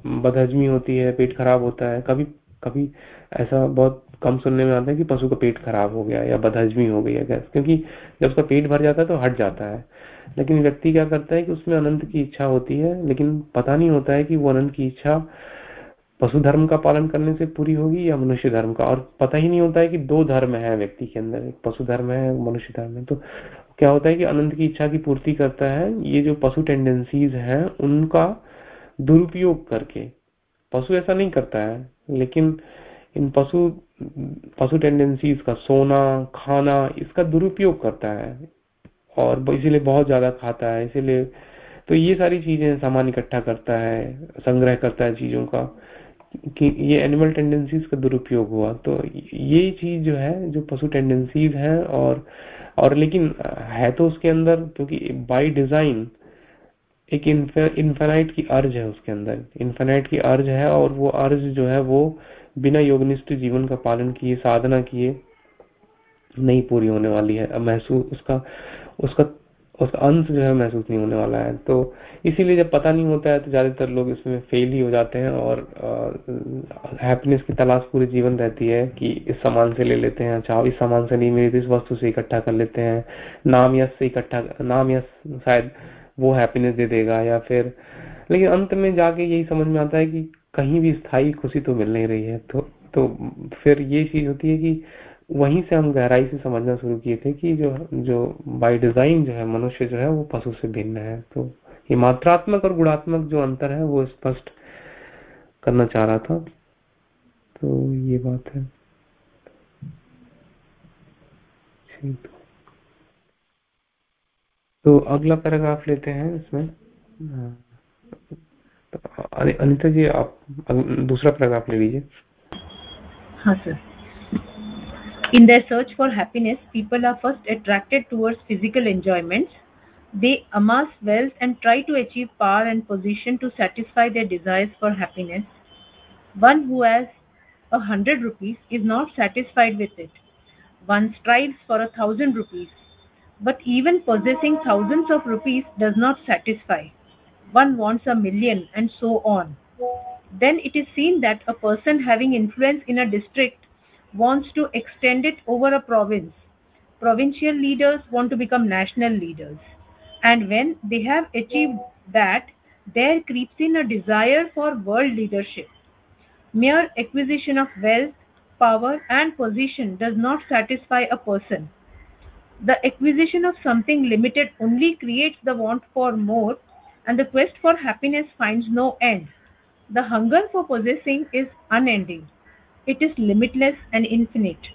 बदहजमी होती है, पेट खराब होता है। कभी कभी ऐसा बहुत कम सुनने में आता है कि पशु का पेट खराब हो गया या बदहजमी हो गई है, गैस। क्योंकि जब उसका पेट भर जाता है तो हट जाता है। लेकिन व्यक्ति क्या करता है कि उसमें अनंत की इच्छा होती है, लेकिन पता नहीं होता है कि वो अनंत की इच्छा पशु धर्म का पालन करने से पूरी होगी या मनुष्य धर्म का। और पता ही नहीं होता है कि दो धर्म है व्यक्ति के अंदर, एक पशु धर्म है मनुष्य धर्म है। तो क्या होता है कि अनंत की इच्छा की पूर्ति करता है, ये जो पशु टेंडेंसीज हैं, उनका दुरुपयोग करके। पशु ऐसा नहीं करता है, लेकिन इन पशु पशु टेंडेंसीज का सोना, खाना, इसका दुरुपयोग करता है और इसीलिए बहुत ज़्यादा खाता है, इसीलिए तो ये सारी चीज़ें सामान इकट्ठा करता है, संग्रह करता है चीज़ों का कि ये एनिमल टेंडेंसीज का दुरुपयोग हुआ। तो ये चीज़ जो है, जो पशु टेंडेंसीज है और और लेकिन है तो उसके अंदर क्योंकि बाय डिज़ाइन एक इन्फेनाइट की अर्ज़ है उसके अंदर। इन्फेनाइट की अर्ज़ है और वो अर्ज़ जो है वो बिना योगनिष्ठ जीवन का पालन किए, साधना किए, नहीं पूरी होने वाली है। अब महसूस, उसका उसका उसका अंत जो है महसूस नहीं होने वाला है। तो इसीलिए जब पता नहीं होता है तो ज़्यादातर लोग इसमें फेल ही हो जाते हैं और हैप्पीनेस की तलाश पूरे जीवन रहती है कि इस सामान से ले लेते हैं अच्छा इस सामान से नहीं मिली तो इस वस्तु से इकट्ठा कर लेते हैं। नाम यश से इकट्ठा, नाम यश शायद वो हैप्पीनेस दे देगा या फिर, लेकिन अंत में जाके यही समझ में आता है कि कहीं भी स्थायी खुशी तो मिल नहीं रही है। तो तो फिर ये चीज़ होती है कि वहीं से हम गहराई से समझना शुरू किए थे कि जो जो बाय डिज़ाइन जो है, मनुष्य जो है, वो पशु से भिन्न है। तो ये मात्रात्मक और गुणात्मक जो अंतर है, वो स्पष्ट करना चाह रहा था। तो ये बात है। तो। अगला पैराग्राफ लेते हैं इसमें। तो अनिता जी, आप दूसरा प्रश्न आप ले लीजिए। हाँ sir in the search for happiness people are first attracted towards physical enjoyment they amass wealth and try to achieve power and position to satisfy their desires for happiness one who has a hundred rupees is not satisfied with it one strive for a thousand rupees but even possessing thousands of rupees does not satisfy One wants a million and so on. Then it is seen that a person having influence in a district wants to extend it over a province. Provincial leaders want to become national leaders. And when they have achieved that, there creeps in a desire for world leadership. Mere acquisition of wealth, power, and position does not satisfy a person. The acquisition of something limited only creates the want for more, and the quest for happiness finds no end. The hunger for possessing is unending it is limitless and infinite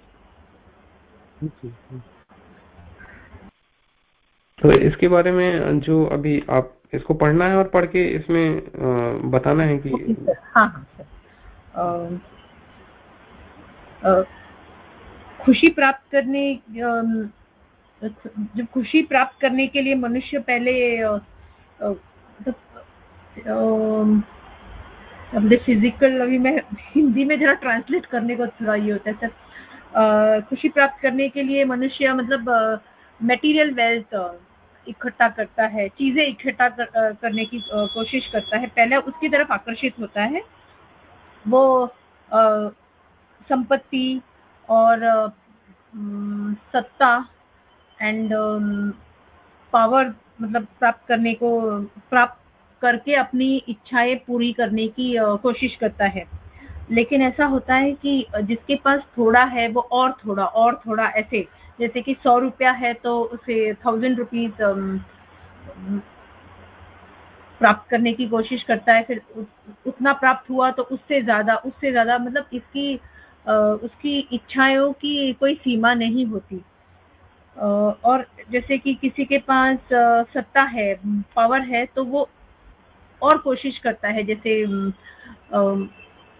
तो इसके बारे में जो अभी आप इसको पढ़ना है और पढ़ के इसमें बताना है कि हाँ हाँ सर खुशी प्राप्त करने जब खुशी प्राप्त करने के लिए मनुष्य पहले हमने फ़िज़िकल अभी मैं हिंदी में जरा ट्रांसलेट करने को थोड़ा ये होता है सर खुशी प्राप्त करने के लिए मनुष्य मतलब मटेरियल वेल्थ इकट्ठा करता है चीज़ें इकट्ठा कर, करने की कोशिश करता है। पहले उसकी तरफ़ आकर्षित होता है वो संपत्ति और आ, सत्ता एंड पावर मतलब प्राप्त करने को प्राप्त करके अपनी इच्छाएँ पूरी करने की कोशिश करता है। लेकिन ऐसा होता है कि जिसके पास थोड़ा है, वो और थोड़ा और थोड़ा ऐसे। जैसे कि सौ रुपया है तो उसे थाउज़ेंड रुपीज़ प्राप्त करने की कोशिश करता है, फिर उतना प्राप्त हुआ तो उससे ज़्यादा उससे ज़्यादा मतलब इसकी उसकी इच्छाओं की कोई सीमा नहीं होती। और जैसे कि किसी के पास सत्ता है, पावर है तो वो और कोशिश करता है, जैसे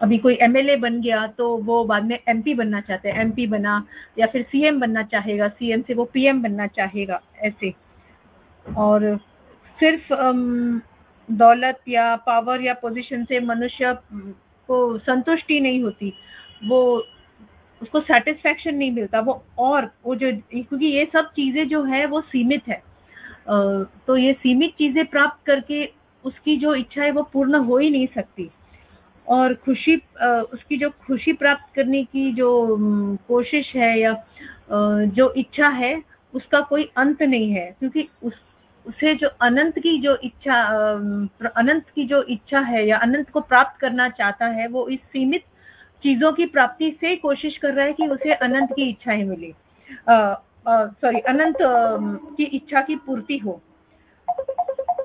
अभी कोई एमएलए बन गया तो वो बाद में एमपी बनना चाहते हैं एमपी बना या फिर सीएम बनना चाहेगा सीएम से वो पीएम बनना चाहेगा, ऐसे। और सिर्फ़ दौलत या पावर या पोजीशन से मनुष्य को संतुष्टि नहीं होती, वो उसको सेटिस्फेक्शन नहीं मिलता, वो और, वो जो, क्योंकि ये सब चीज़ें जो है वो सीमित है। तो ये सीमित चीज़ें प्राप्त करके उसकी जो इच्छा है वो पूर्ण हो ही नहीं सकती। और खुशी उसकी जो खुशी प्राप्त करने की जो कोशिश है या जो इच्छा है, उसका कोई अंत नहीं है। क्योंकि उस, उसे जो अनंत की जो इच्छा अनंत की जो इच्छा है या अनंत को प्राप्त करना चाहता है, वो इस सीमित चीज़ों की प्राप्ति से कोशिश कर रहा है कि उसे अनंत की इच्छाएँ मिले। सॉरी अनंत की इच्छा की पूर्ति हो।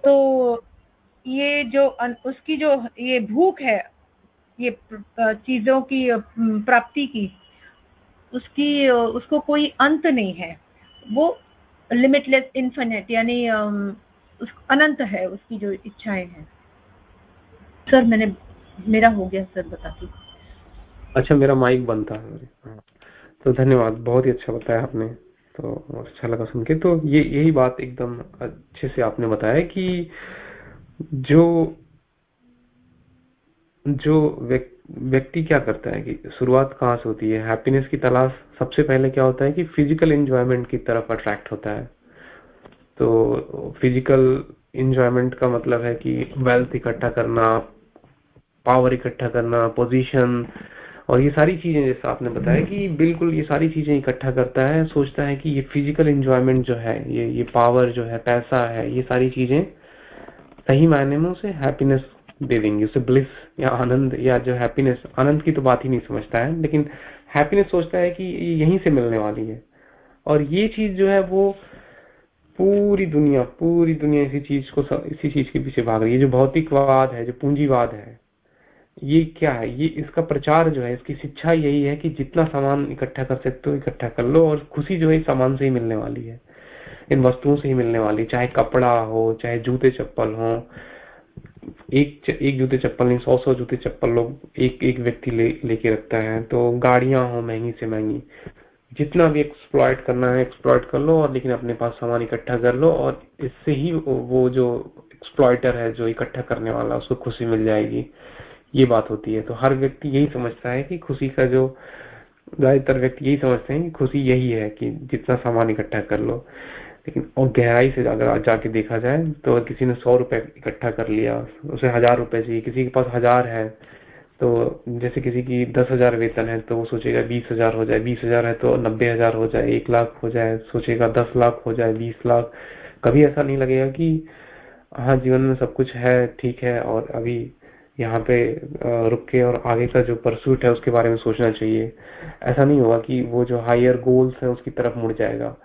तो ये जो उसकी जो, ये भूख है, ये चीज़ों की प्राप्ति की, उसकी उसको कोई अंत नहीं है। वो लिमिटलेस इन्फिनिट यानी अनंत है, उसकी जो इच्छाएँ हैं। सर, मैंने, मेरा हो गया सर बता दी अच्छा मेरा माइक बंद था। तो धन्यवाद, बहुत ही अच्छा बताया आपने। तो अच्छा लगा सुन के। तो ये, यही बात एकदम अच्छे से आपने बताया कि जो जो व्यक्ति क्या करता है कि शुरुआत कहाँ से होती है? हैप्पीनेस की तलाश सबसे पहले क्या होता है कि फ़िज़िकल इंजॉयमेंट की तरफ़ अट्रैक्ट होता है। तो फ़िज़िकल इंजॉयमेंट का मतलब है कि वेल्थ इकट्ठा करना पावर इकट्ठा करना पोजीशन और ये सारी चीज़ें जैसा आपने बताया कि बिल्कुल ये सारी चीज़ें इकट्ठा करता है, सोचता है कि ये फ़िज़िकल इंजॉयमेंट जो है, ये ये पावर जो है, पैसा है, ये सारी चीज़ें सही मायने में उसे हैप्पीनेस दे देंगे, उसे ब्लिस या आनंद या जो हैप्पीनेस आनंद की तो बात ही नहीं समझता है, लेकिन हैप्पीनेस सोचता है कि यहीं से मिलने वाली है। और ये चीज़ जो है वो पूरी दुनिया पूरी दुनिया इसी चीज़ को इसी चीज़ के पीछे भाग रही है, जो भौतिकवाद है, जो पूंजीवाद है। ये क्या है? ये इसका प्रचार जो है, इसकी शिक्षा यही है कि जितना सामान इकट्ठा कर सकते हो, इकट्ठा कर लो और खुशी जो है सामान से ही मिलने वाली है। इन वस्तुओं से ही मिलने वाली, चाहे कपड़ा हो, चाहे जूते चप्पल हो, एक एक जूते चप्पल नहीं सौ सौ जूते चप्पल लोग एक एक व्यक्ति ले, लेके रखता है। तो गाड़ियाँ हो महँगी से महँगी, जितना भी एक्सप्लॉयट करना है एक्सप्लॉयट कर लो और लेकिन अपने पास सामान इकट्ठा कर लो और इससे ही वो जो एक्सप्लॉयटर है, जो इकट्ठा करने वाला, उसको खुशी मिल जाएगी। ये बात होती है। तो हर व्यक्ति यही समझता है कि खुशी का जो, ज़्यादातर व्यक्ति यही समझते हैं कि खुशी यही है कि जितना सामान इकट्ठा कर लो। लेकिन और गहराई से अगर जाके देखा जाए तो अगर किसी ने सौ रुपए इकट्ठा कर लिया, उसे हज़ार रुपए चाहिए, किसी के पास हज़ार है तो जैसे किसी की दस हज़ार वेतन है तो वो सोचेगा बीस हज़ार हो जाए, बीस हज़ार है तो नब्बे हज़ार हो जाए, एक लाख हो जाए, सोचेगा दस लाख हो जाए, बीस लाख। कभी ऐसा नहीं लगेगा कि हाँ जीवन में सब कुछ है, ठीक है, और अभी यहाँ पे रुक के और आगे का जो परसूट है, उसके बारे में सोचना चाहिए। ऐसा नहीं होगा कि वो जो हायर गोल्स है, उसकी तरफ़ मुड़ जाएगा।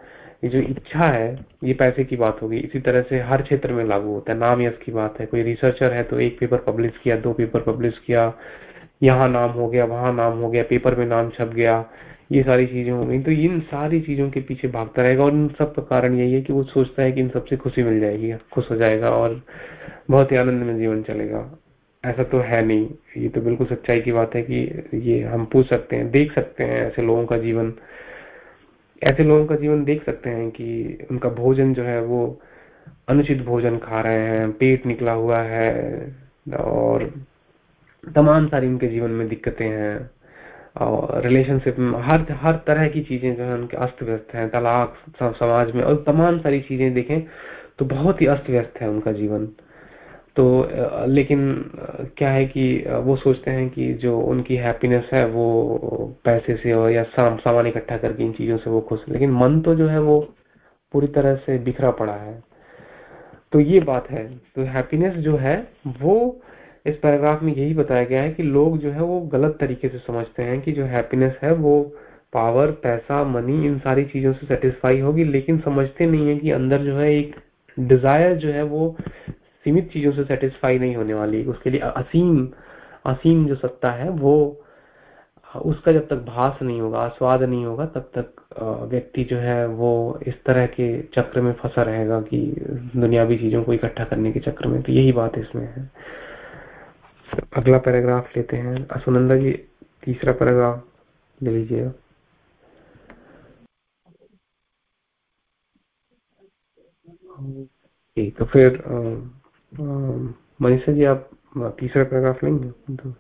ये जो इच्छा है, ये पैसे की बात होगी। इसी तरह से हर क्षेत्र में लागू होता है। नाम यश की बात है। कोई रिसर्चर है तो एक पेपर पब्लिश किया, दो पेपर पब्लिश किया, यहाँ नाम हो गया, वहाँ नाम हो गया पेपर में नाम छप गया, ये सारी चीज़ें हो गई तो इन सारी चीज़ों के पीछे भागता रहेगा और इन सब का कारण यही है कि वो सोचता है कि इन सबसे खुशी मिल जाएगी, खुश हो जाएगा और बहुत ही आनंद में जीवन चलेगा। ऐसा तो है नहीं। ये तो बिल्कुल सच्चाई की बात है कि ये हम पूछ सकते हैं, देख सकते हैं ऐसे लोगों का जीवन। ऐसे लोगों का जीवन देख सकते हैं कि उनका भोजन जो है वो अनुचित भोजन खा रहे हैं, पेट निकला हुआ है और तमाम सारी उनके जीवन में दिक्कतें हैं और रिलेशनशिप में हर हर तरह की चीज़ें जो है उनके अस्त व्यस्त है, तलाक समाज में और तमाम सारी चीज़ें देखें तो बहुत ही अस्त व्यस्त है उनका जीवन। तो लेकिन क्या है कि वो सोचते हैं कि जो उनकी हैप्पीनेस है वो पैसे से और या सामान इकट्ठा करके इन चीज़ों से वो खुश लेकिन मन तो जो है वो पूरी तरह से बिखरा पड़ा है। तो ये बात है। तो हैप्पीनेस जो है वो इस पैराग्राफ में यही बताया गया है कि लोग जो है वो गलत तरीके से समझते हैं कि जो हैप्पीनेस है वो पावर पैसा मनी इन सारी चीज़ों से सेटिस्फाई होगी, लेकिन समझते नहीं है कि अंदर जो है एक डिज़ायर जो है वो सीमित चीज़ों से सेटिस्फाई नहीं होने वाली, उसके लिए असीम असीम जो सत्ता है, वो, उसका जब तक भास नहीं होगा, आस्वाद नहीं होगा, तब तक व्यक्ति जो है, वो इस तरह के चक्र में फंसा रहेगा कि दुनियावी चीज़ों को इकट्ठा करने के चक्र में। तो यही बात इसमें है। अगला पैराग्राफ लेते हैं। असुनंदा जी, तीसरा पैराग्राफ ले लीजिएगा तो फिर मनीषा जी आप तीसरा पैराग्राफ लेंगे? तो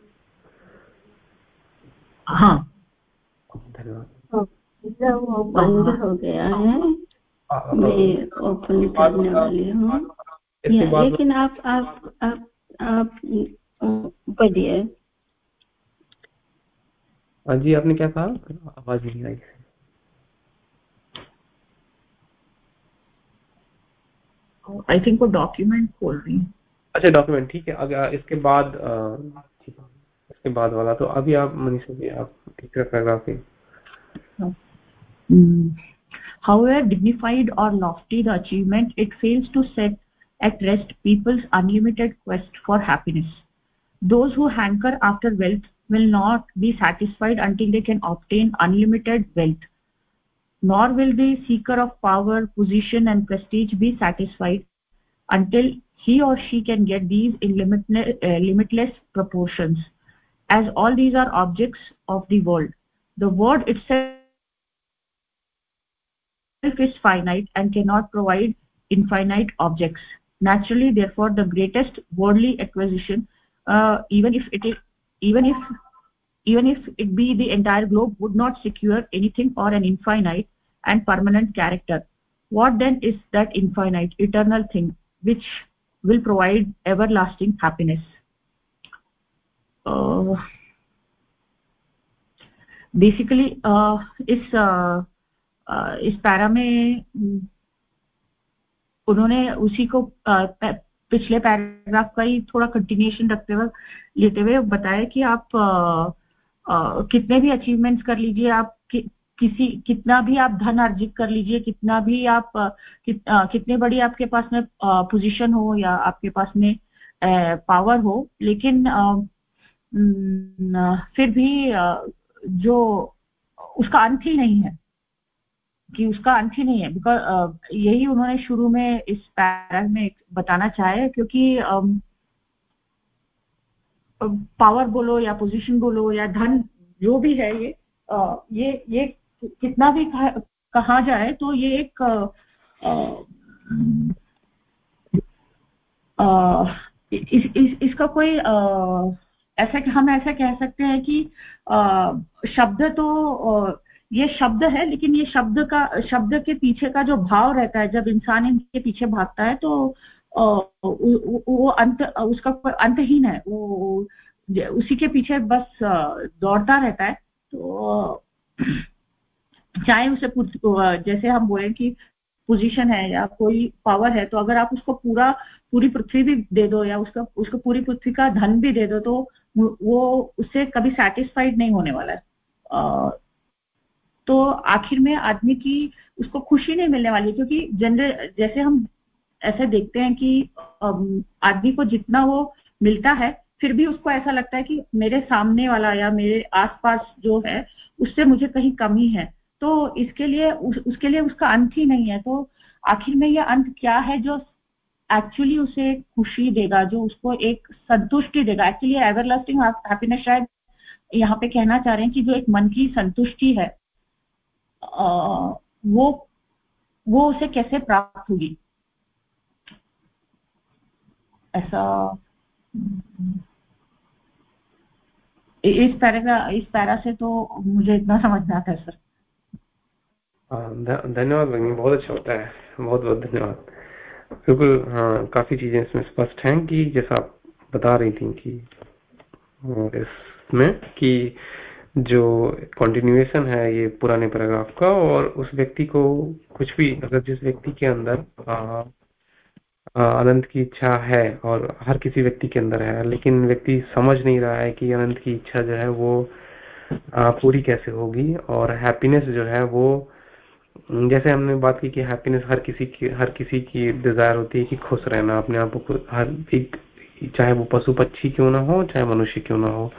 हाँ। धन्यवाद। बंद हो। गया है। मैं ओपन करने वाली हूँ। लेकिन आप आप आप आप पढ़िए। हाँ जी आपने क्या कहा? आवाज़ नहीं आई। आई थिंक वो डॉक्यूमेंट खोल रही है अच्छा डॉक्यूमेंट ठीक है अगर इसके बाद इसके बाद वाला तो अभी आप मनीषा जी आप तीसरा पैराग्राफ है however dignified or lofty the achievement it fails to set at rest people's unlimited quest for happiness those who hanker after wealth will not be satisfied until they can obtain unlimited wealth nor will the seeker of power position and prestige be satisfied until he or she can get these in limitless, uh, limitless proportions. As all these are objects of the world the world itself is finite and cannot provide infinite objects. Naturally therefore the greatest worldly acquisition uh, even if it is even if even if it be the entire globe would not secure anything or an infinite and permanent character what then is that infinite eternal thing which will provide everlasting happiness uh, basically uh, इस uh, uh, इस para में उन्होंने उसी को uh, पिछले paragraph का ही थोड़ा कंटिन्यूशन रखते हुए लेते हुए बताया कि आप uh, uh, भी अचीवमेंट्स कर लीजिए आप कि, किसी कितना भी आप धन अर्जित कर लीजिए कितना भी आप कित, आ, कितने बड़ी आपके पास में पोजीशन हो या आपके पास में आ, पावर हो लेकिन आ, न, फिर भी आ, जो उसका अंत ही नहीं है कि उसका अंत ही नहीं है। बिकॉज़ यही उन्होंने शुरू में इस पैरल में बताना चाहे क्योंकि पावर बोलो या पोजीशन बोलो या धन जो भी है ये आ, ये ये कितना भी कहा जाए तो ये एक इस, इस, इसका कोई ऐसा हम ऐसा कह सकते हैं कि शब्द तो ये शब्द है लेकिन ये शब्द का शब्द के पीछे का जो भाव रहता है जब इंसान इनके पीछे भागता है तो वो अंत उसका अंतहीन है वो उसी के पीछे बस दौड़ता रहता है तो चाहे उसे जैसे हम बोले कि पोजीशन है या कोई पावर है तो अगर आप उसको पूरा, पूरी पृथ्वी भी दे दो या उसका, उसको पूरी पृथ्वी का धन भी दे दो तो वो उससे कभी सेटिस्फाइड नहीं होने वाला है। तो आखिर में आदमी की उसको खुशी नहीं मिलने वाली क्योंकि जनरल जैसे हम ऐसे देखते हैं कि आदमी को जितना वो मिलता है, फिर भी उसको ऐसा लगता है कि मेरे सामने वाला या मेरे आसपास जो है, उससे मुझे कहीं कमी है। तो इसके लिए उस, उसके लिए उसका अंत ही नहीं है। तो आखिर में ये अंत क्या है जो एक्चुअली उसे खुशी देगा जो उसको एक संतुष्टि देगा? एक्चुअली एवर लास्टिंग हैप्पीनेस शायद यहाँ पे कहना चाह रहे हैं कि जो एक मन की संतुष्टि है आ, वो वो उसे कैसे प्राप्त होगी? ऐसा इस पैरा इस पैरा से तो मुझे इतना समझ में आता है सर। धन्यवाद भगिनी, बहुत अच्छा होता है। बहुत बहुत धन्यवाद। बिल्कुल हाँ काफ़ी चीज़ें इसमें स्पष्ट हैं कि जैसा आप बता रही थी कि इसमें कि जो कंटिन्यूएशन है ये पुराने पैराग्राफ का और उस व्यक्ति को कुछ भी, अगर जिस व्यक्ति के अंदर अनंत की इच्छा है और हर किसी व्यक्ति के अंदर है, लेकिन व्यक्ति समझ नहीं रहा है कि अनंत की इच्छा जो है वो पूरी कैसे होगी और हैप्पीनेस जो है वो जैसे हमने बात की कि हैप्पीनेस हर किसी की, हर किसी की डिज़ायर होती है कि खुश रहना, अपने आप को हर एक, चाहे वो पशु पक्षी क्यों ना हो, चाहे मनुष्य क्यों ना हो।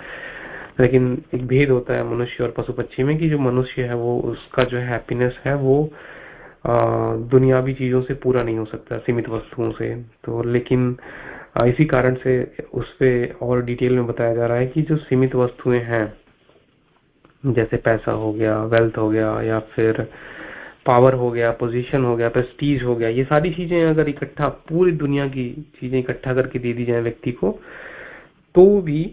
लेकिन एक भेद होता है मनुष्य और पशु पक्षी में कि जो मनुष्य है वो, उसका जो हैप्पीनेस है वो दुनियावी चीज़ों से पूरा नहीं हो सकता, सीमित वस्तुओं से। तो लेकिन इसी कारण से उस पर और डिटेल में बताया जा रहा है कि जो सीमित वस्तुएँ हैं, जैसे पैसा हो गया वेल्थ हो गया या फिर पावर हो गया पोजीशन हो गया प्रेस्टीज हो गया, ये सारी चीज़ें अगर इकट्ठा, पूरी दुनिया की चीज़ें इकट्ठा करके दे दी जाए व्यक्ति को तो भी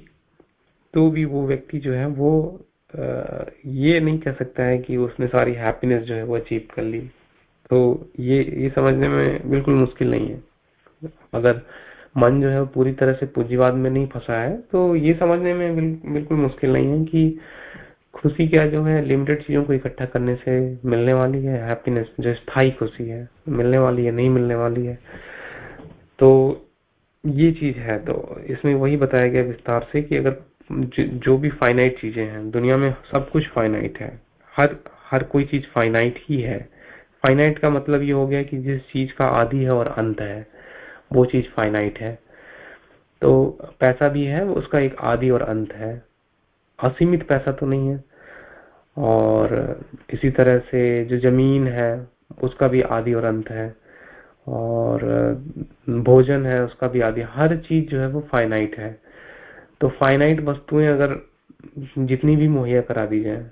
तो भी वो व्यक्ति जो है वो ये नहीं कह सकता है कि उसने सारी हैप्पीनेस जो है वो अचीव कर ली। तो ये ये समझने में बिल्कुल मुश्किल नहीं है। अगर मन जो है वो पूरी तरह से पूंजीवाद में नहीं फंसा है तो ये समझने में बिल्कुल मुश्किल नहीं है कि खुशी क्या जो है लिमिटेड चीज़ों को इकट्ठा करने से मिलने वाली है हैप्पीनेस जो स्थायी खुशी है, मिलने वाली है, नहीं मिलने वाली है। तो ये चीज़ है तो इसमें वही बताया गया विस्तार से कि अगर जो भी फाइनाइट चीज़ें हैं, दुनिया में सब कुछ फाइनाइट है। हर हर कोई चीज़ फाइनाइट ही है। फाइनाइट का मतलब ये हो गया कि जिस चीज़ का आदि है और अंत है, वो चीज़ फाइनाइट है। तो पैसा भी है, उसका एक आदि और अंत है। असीमित पैसा तो नहीं है। और इसी तरह से जो ज़मीन है, उसका भी आदि और अंत है। और भोजन है, उसका भी आदि। हर चीज़ जो है, वो फाइनाइट है। तो फाइनाइट वस्तुएँ अगर जितनी भी मुहैया करा दी जाए,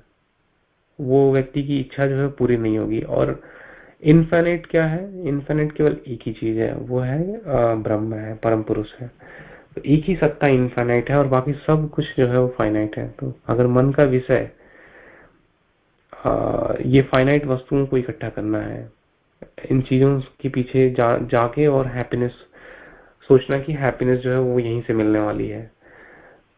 वो व्यक्ति की इच्छा जो है, पूरी नहीं होगी। और इनफाइनाइट क्या है? इनफाइनाइट केवल एक ही चीज़ है। वो है ब्रह्म है, परम पुरुष है। तो एक ही सत्ता इनफाइनाइट है और बाकी सब कुछ जो है, वो फाइनाइट है। तो अगर मन का विषय ये फाइनाइट वस्तुओं को इकट्ठा करना है। इन चीज़ों के पीछे जा, जाके और हैप्पीनेस सोचना कि हैप्पीनेस जो है वो यहीं से मिलने वाली है।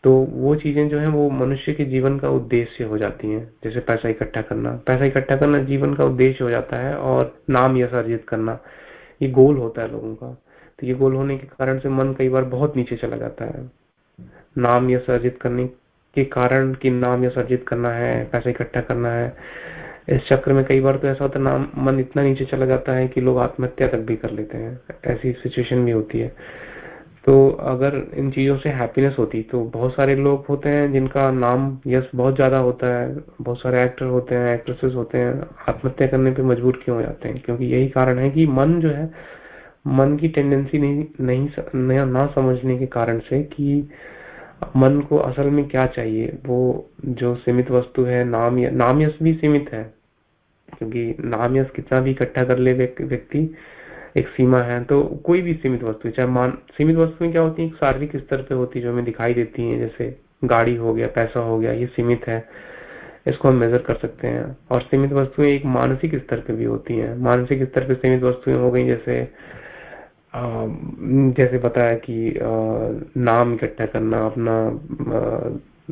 तो वो चीज़ें जो है वो मनुष्य के जीवन का उद्देश्य हो जाती हैं जैसे पैसा इकट्ठा करना। पैसा इकट्ठा करना जीवन का उद्देश्य हो जाता है और नाम यश अर्जित करना। ये गोल होता है लोगों का। तो ये गोल होने के कारण से मन कई बार बहुत नीचे चला जाता है। नाम यश अर्जित करने के कारण कि नाम यश अर्जित करना है, पैसा इकट्ठा करना है। इस चक्र में कई बार तो ऐसा होता है, नाम, मन इतना नीचे चला जाता है कि लोग आत्महत्या तक भी कर लेते हैं। ऐसी सिचुएशन भी होती है। तो अगर इन चीज़ों से हैप्पीनेस होती तो बहुत सारे लोग होते हैं जिनका नाम यश बहुत ज़्यादा होता है। बहुत सारे एक्टर होते हैं एक्ट्रेसेस होते हैं। आत्महत्या करने पे मजबूर क्यों हो जाते हैं? क्योंकि यही कारण है कि मन जो है, मन की टेंडेंसी नहीं नहीं, ना समझने के कारण से कि मन को असल में क्या चाहिए? वो जो सीमित वस्तु है, नाम या नाम यश भी सीमित है। क्योंकि नाम यश कितना भी इकट्ठा कर ले व्यक्ति, एक सीमा है तो कोई भी सीमित वस्तु, चाहे मान, सीमित वस्तुएँ क्या होती है शारीरिक स्तर पे होती है, जो हमें दिखाई देती है, जैसे गाड़ी हो गया, पैसा हो गया, ये सीमित है, इसको हम मेजर कर सकते हैं। और सीमित वस्तुएँ एक मानसिक स्तर पे भी होती हैं। मानसिक स्तर पे सीमित वस्तुएँ हो गई, जैसे जैसे बताया कि नाम इकट्ठा करना, अपना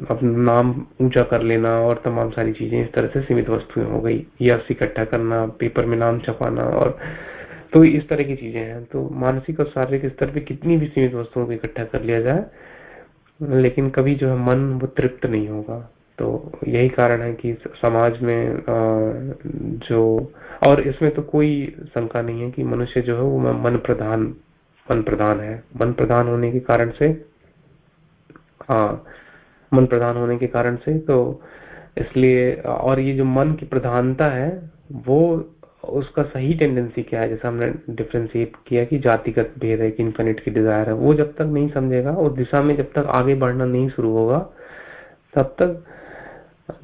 अपना नाम ऊँचा कर लेना और तमाम सारी चीज़ें इस तरह से सीमित वस्तुएँ हो गई यश इकट्ठा करना, पेपर में नाम छपाना और तो इस तरह की चीज़ें हैं। तो मानसिक और शारीरिक स्तर पे कितनी भी सीमित वस्तुओं को इकट्ठा कर लिया जाए, लेकिन कभी जो है मन वो तृप्त नहीं होगा। तो यही कारण है कि समाज में जो और इसमें तो कोई शंका नहीं है कि मनुष्य जो है वो मन प्रधान मन प्रधान है। मन प्रधान होने के कारण से हाँ मन प्रधान होने के कारण से तो इसलिए, और ये जो मन की प्रधानता है, वो उसका सही टेंडेंसी क्या है? जैसे हमने डिफ्रेंशिएट किया कि जातिगत भेद है, कि इन्फिनिट की डिज़ायर है, वो जब तक नहीं समझेगा उस दिशा में जब तक आगे बढ़ना नहीं शुरू होगा, तब तक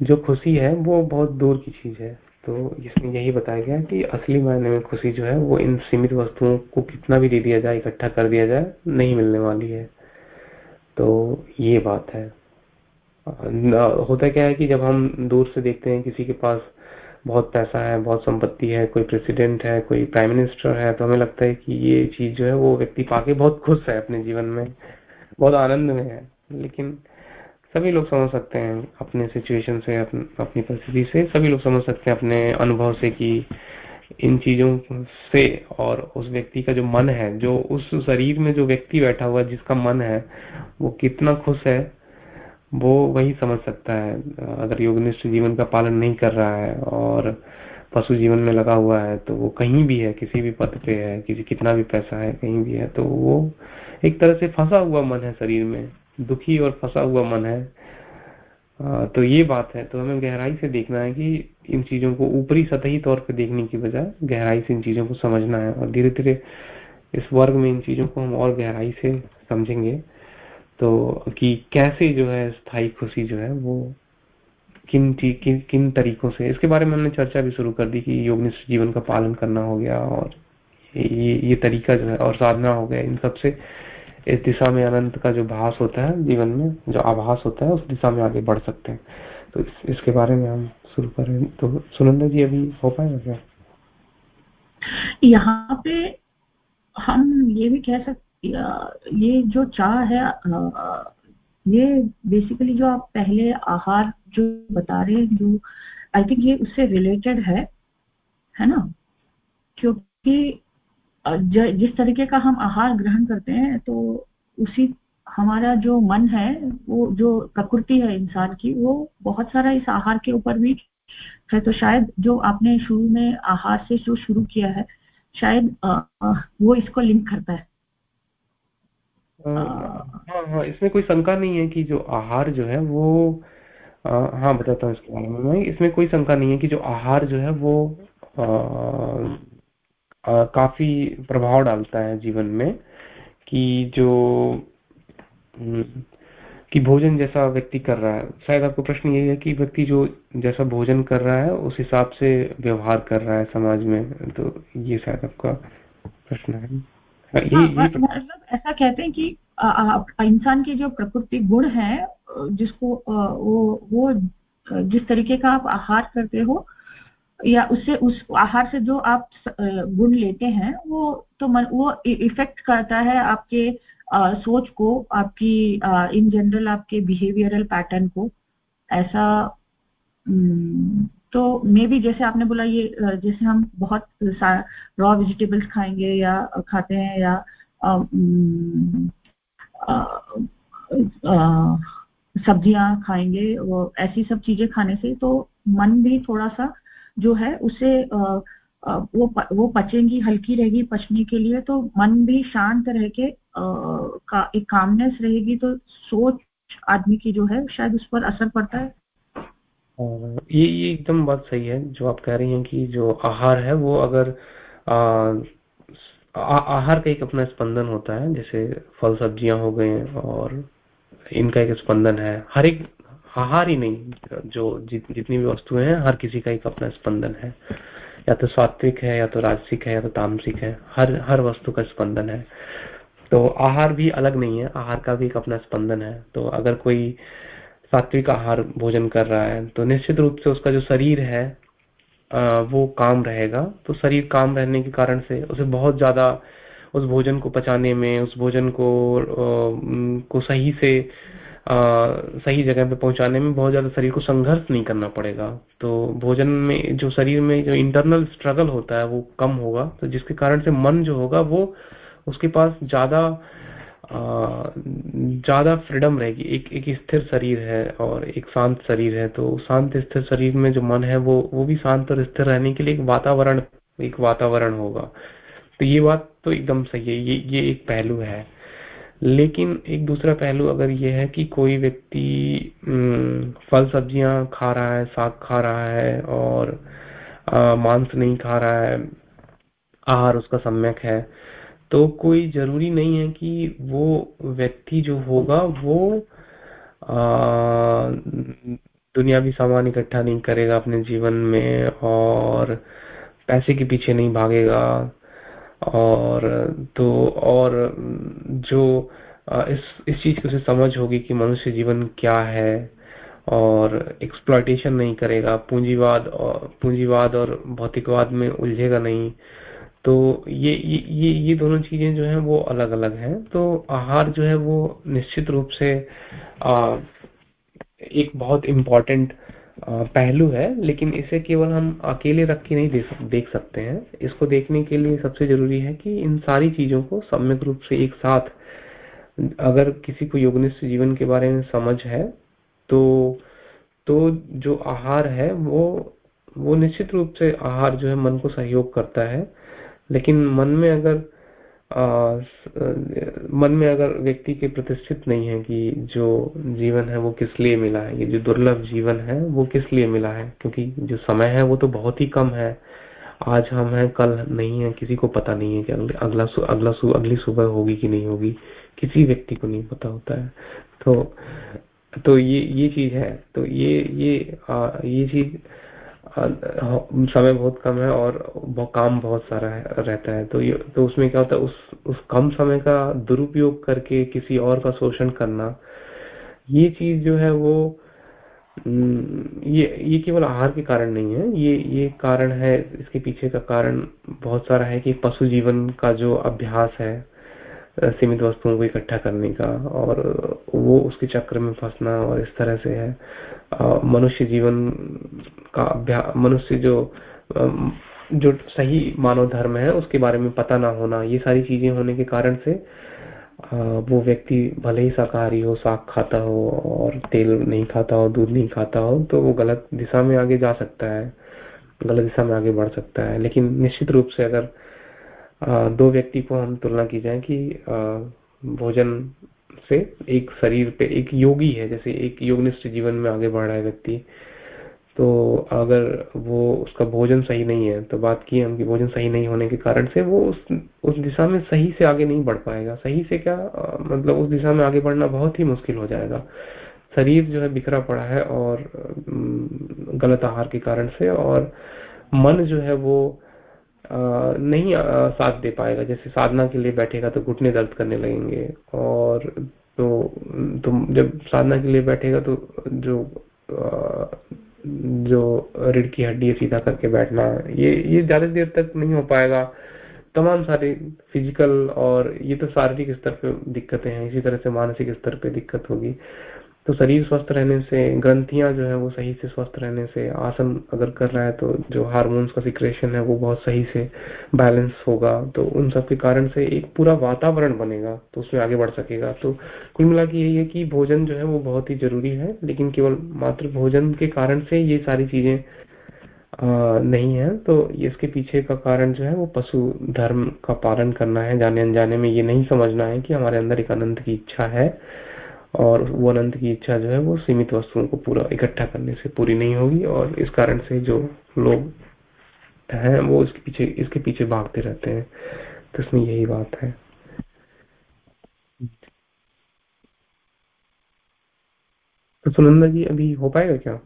जो खुशी है, वो बहुत दूर की चीज़ है। तो इसमें यही बताया गया कि असली मायने में खुशी जो है, वो इन सीमित वस्तुओं को कितना भी दे दिया जाए, इकट्ठा कर दिया जाए, नहीं मिलने वाली है। तो ये बात है। होता क्या है कि जब हम दूर से देखते हैं किसी के पास बहुत पैसा है, बहुत संपत्ति है, कोई प्रेसिडेंट है, कोई प्राइम मिनिस्टर है तो हमें लगता है कि ये चीज़ जो है, वो व्यक्ति पाके बहुत खुश है अपने जीवन में, बहुत आनंद में है। लेकिन सभी लोग समझ सकते हैं अपने सिचुएशन से अपन, अपनी परिस्थिति से। सभी लोग समझ सकते हैं अपने अनुभव से कि इन चीज़ों से और उस व्यक्ति का जो मन है जो उस शरीर में जो व्यक्ति बैठा हुआ जिसका मन है वो कितना खुश है वो वही समझ सकता है। अगर योगनिष्ठ जीवन का पालन नहीं कर रहा है और पशु जीवन में लगा हुआ है तो वो कहीं भी है किसी भी पद पे है किसी कितना भी पैसा है कहीं भी है तो वो एक तरह से फंसा हुआ मन है शरीर में। दुखी और फंसा हुआ मन है। तो ये बात है तो हमें गहराई से देखना है कि इन चीज़ों को ऊपरी सतही तौर पर देखने की बजाय गहराई से इन चीज़ों को समझना है और धीरे धीरे इस वर्ग में इन चीज़ों को हम और गहराई से समझेंगे। तो कि कैसे जो है स्थायी खुशी जो है वो किन किन किन तरीकों से, इसके बारे में हमने चर्चा भी शुरू कर दी कि योग जीवन का पालन करना हो गया और ये ये तरीका जो है और साधना हो गया इन सबसे इस दिशा में अनंत का जो भास होता है जीवन में जो आभास होता है उस दिशा में आगे बढ़ सकते हैं। तो इस, इसके बारे में हम शुरू करें। तो सुनंदा जी अभी हो पाएगा क्या? यहाँ पे हम ये भी कह सकते ये जो चाह है ये बेसिकली जो आप पहले आहार जो बता रहे हैं जो आई थिंक ये उससे रिलेटेड है है ना? क्योंकि जिस तरीके का हम आहार ग्रहण करते हैं तो उसी हमारा जो मन है वो जो प्रकृति है इंसान की वो बहुत सारा इस आहार के ऊपर भी है। तो शायद जो आपने शुरू में आहार से जो शुरू किया है शायद आ, आ, वो इसको लिंक करता है। हाँ हाँ इसमें कोई शंका नहीं है कि जो आहार जो है वो आ, हाँ बताता हूँ इसके बारे में। इसमें कोई शंका नहीं है कि जो आहार जो है वो काफ़ी प्रभाव डालता है जीवन में कि जो हम्म, कि भोजन जैसा व्यक्ति कर रहा है। शायद आपको प्रश्न यही है कि व्यक्ति जो जैसा भोजन कर रहा है उस हिसाब से व्यवहार कर रहा है समाज में तो ये शायद आपका प्रश्न है। हाँ, ये मतलब ऐसा कहते हैं कि इंसान की जो प्रकृति गुण है जिसको वो वो जिस तरीके का आप आहार करते हो या उससे उस आहार से जो आप गुण लेते हैं वो तो मन वो इफ़ेक्ट करता है आपके आ, सोच को आपकी इन जनरल आपके बिहेवियरल पैटर्न को। ऐसा तो मे भी जैसे आपने बोला ये जैसे हम बहुत रॉ वेजिटेबल्स खाएँगे या खाते हैं या सब्ज़ियाँ खाएँगे वो ऐसी सब चीज़ें खाने से तो मन भी थोड़ा सा जो है उसे वो वो पचेंगी हल्की रहेगी पचने के लिए तो मन भी शांत रह के का एक कामनेस रहेगी तो सोच आदमी की जो है शायद उस पर असर पड़ता है। ये ये एकदम बात सही है जो आप कह रही हैं कि जो आहार है वो अगर आ, आ, आहार का एक अपना स्पंदन होता है जैसे फल सब्ज़ियाँ हो गए और इनका एक स्पंदन है हर एक आहार ही नहीं जो जित, जितनी भी वस्तुएँ हैं हर किसी का एक अपना स्पंदन है। या तो सात्विक है या तो राजसिक है या तो तामसिक है हर हर वस्तु का स्पंदन है। तो आहार भी अलग नहीं है आहार का भी एक अपना स्पंदन है। तो अगर कोई सात्विक आहार भोजन कर रहा है तो निश्चित रूप से उसका जो शरीर है वो काम रहेगा। तो शरीर काम रहने के कारण से उसे बहुत ज़्यादा उस भोजन को पचाने में उस भोजन को को सही से सही जगह पे पहुँचाने में बहुत ज़्यादा शरीर को संघर्ष नहीं करना पड़ेगा। तो भोजन में, जो शरीर में जो इंटरनल स्ट्रगल होता है, वो कम होगा। तो जिसके कारण से मन जो होगा, वो उसके पास ज़्यादा ज़्यादा फ्रीडम रहेगी। एक एक स्थिर शरीर है और एक शांत शरीर है। तो शांत स्थिर शरीर में जो मन है, वो वो भी शांत और स्थिर रहने के लिए एक वातावरण एक वातावरण होगा। तो ये बात तो एकदम सही है। ये ये एक पहलू है। लेकिन एक दूसरा पहलू अगर ये है कि कोई व्यक्ति फल सब्ज़ियाँ खा रहा है, साग खा रहा है और मांस नहीं खा रहा है, आहार उसका सम्यक है तो कोई ज़रूरी नहीं है कि वो व्यक्ति जो होगा वो दुनियावी सामान इकट्ठा नहीं करेगा अपने जीवन में और पैसे के पीछे नहीं भागेगा। और तो और जो इस इस चीज़ की उसे समझ होगी कि मनुष्य जीवन क्या है और एक्सप्लॉयटेशन नहीं करेगा पूंजीवाद और पूंजीवाद और भौतिकवाद में उलझेगा नहीं। तो ये ये ये दोनों चीज़ें जो हैं वो अलग अलग हैं। तो आहार जो है वो निश्चित रूप से आ, एक बहुत इम्पोर्टेंट पहलू है लेकिन इसे केवल हम अकेले रख के नहीं देख, सकते हैं। इसको देखने के लिए सबसे ज़रूरी है कि इन सारी चीज़ों को सम्यक रूप से एक साथ अगर किसी को योगनिष्ठ जीवन के बारे में समझ है तो तो जो आहार है वो वो निश्चित रूप से आहार जो है मन को सहयोग करता है। लेकिन मन में अगर मन में अगर व्यक्ति के प्रतिष्ठित नहीं है कि जो जीवन है वो किस लिए मिला है ये जो दुर्लभ जीवन है वो किस लिए मिला है? क्योंकि जो समय है वो तो बहुत ही कम है। आज हम हैं कल नहीं है किसी को पता नहीं है कि अगला सु, अगला सु, अगली सुबह होगी कि नहीं होगी किसी व्यक्ति को नहीं पता होता है। तो तो ये ये चीज़ है। तो ये ये आ, ये चीज़ समय बहुत कम है और काम बहुत सारा है, रहता है। तो ये तो उसमें क्या होता है उस उस कम समय का दुरुपयोग करके किसी और का शोषण करना ये चीज़ जो है वो ये ये केवल आहार के कारण नहीं है। ये ये कारण है इसके पीछे का कारण बहुत सारा है कि पशु जीवन का जो अभ्यास है सीमित वस्तुओं को इकट्ठा करने का और वो उसके चक्र में फंसना और इस तरह से है। मनुष्य जीवन का अभ्यास मनुष्य जो जो सही मानव धर्म है, उसके बारे में पता ना होना, ये सारी चीज़ें होने के कारण से वो व्यक्ति भले ही शाकाहारी हो, साग खाता हो और तेल नहीं खाता हो, दूध नहीं खाता हो तो वो गलत दिशा में आगे जा सकता है, गलत दिशा में आगे बढ़ सकता है। लेकिन निश्चित रूप से अगर दो व्यक्ति को हम तुलना की जाए कि भोजन से एक शरीर पे एक योगी है, जैसे एक योगनिष्ठ जीवन में आगे बढ़ रहा है व्यक्ति। तो अगर वो उसका भोजन सही नहीं है तो बात की हम कि भोजन सही नहीं होने के कारण से वो उस उस दिशा में सही से आगे नहीं बढ़ पाएगा। सही से क्या मतलब उस दिशा में आगे बढ़ना बहुत ही मुश्किल हो जाएगा। शरीर जो है बिखरा पड़ा है और गलत आहार के कारण से और मन जो है वो नहीं साथ दे पाएगा। जैसे साधना के लिए बैठेगा तो घुटने दर्द करने लगेंगे और तो तुम जब साधना के लिए बैठेगा तो जो जो रीढ़ की हड्डी सीधा करके बैठना, ये ये ज़्यादा देर तक नहीं हो पाएगा। तमाम सारे फ़िज़िकल और ये तो शारीरिक स्तर पे दिक्कतें हैं। इसी तरह से मानसिक स्तर पे दिक्कत होगी। तो शरीर स्वस्थ रहने से, ग्रंथियाँ जो है वो सही से स्वस्थ रहने से, आसन अगर कर रहा है तो जो हार्मोन्स का सिक्रेशन है वो बहुत सही से बैलेंस होगा। तो उन सब के कारण से एक पूरा वातावरण बनेगा तो उसमें आगे बढ़ सकेगा। तो कुल मिला के यही है कि भोजन जो है वो बहुत ही ज़रूरी है, लेकिन केवल मात्र भोजन के कारण से ये सारी चीज़ें नहीं है। तो इसके पीछे का कारण जो है वो पशु धर्म का पालन करना है। जाने अनजाने में ये नहीं समझना है कि हमारे अंदर एक आनंद की इच्छा है। और वो अनंत की इच्छा जो है वो सीमित वस्तुओं को पूरा इकट्ठा करने से पूरी नहीं होगी और इस कारण से जो लोग हैं वो इसके पीछे इसके पीछे भागते रहते हैं। तो इसमें यही बात है। तो सुनंदा जी, अभी हो पाएगा क्या?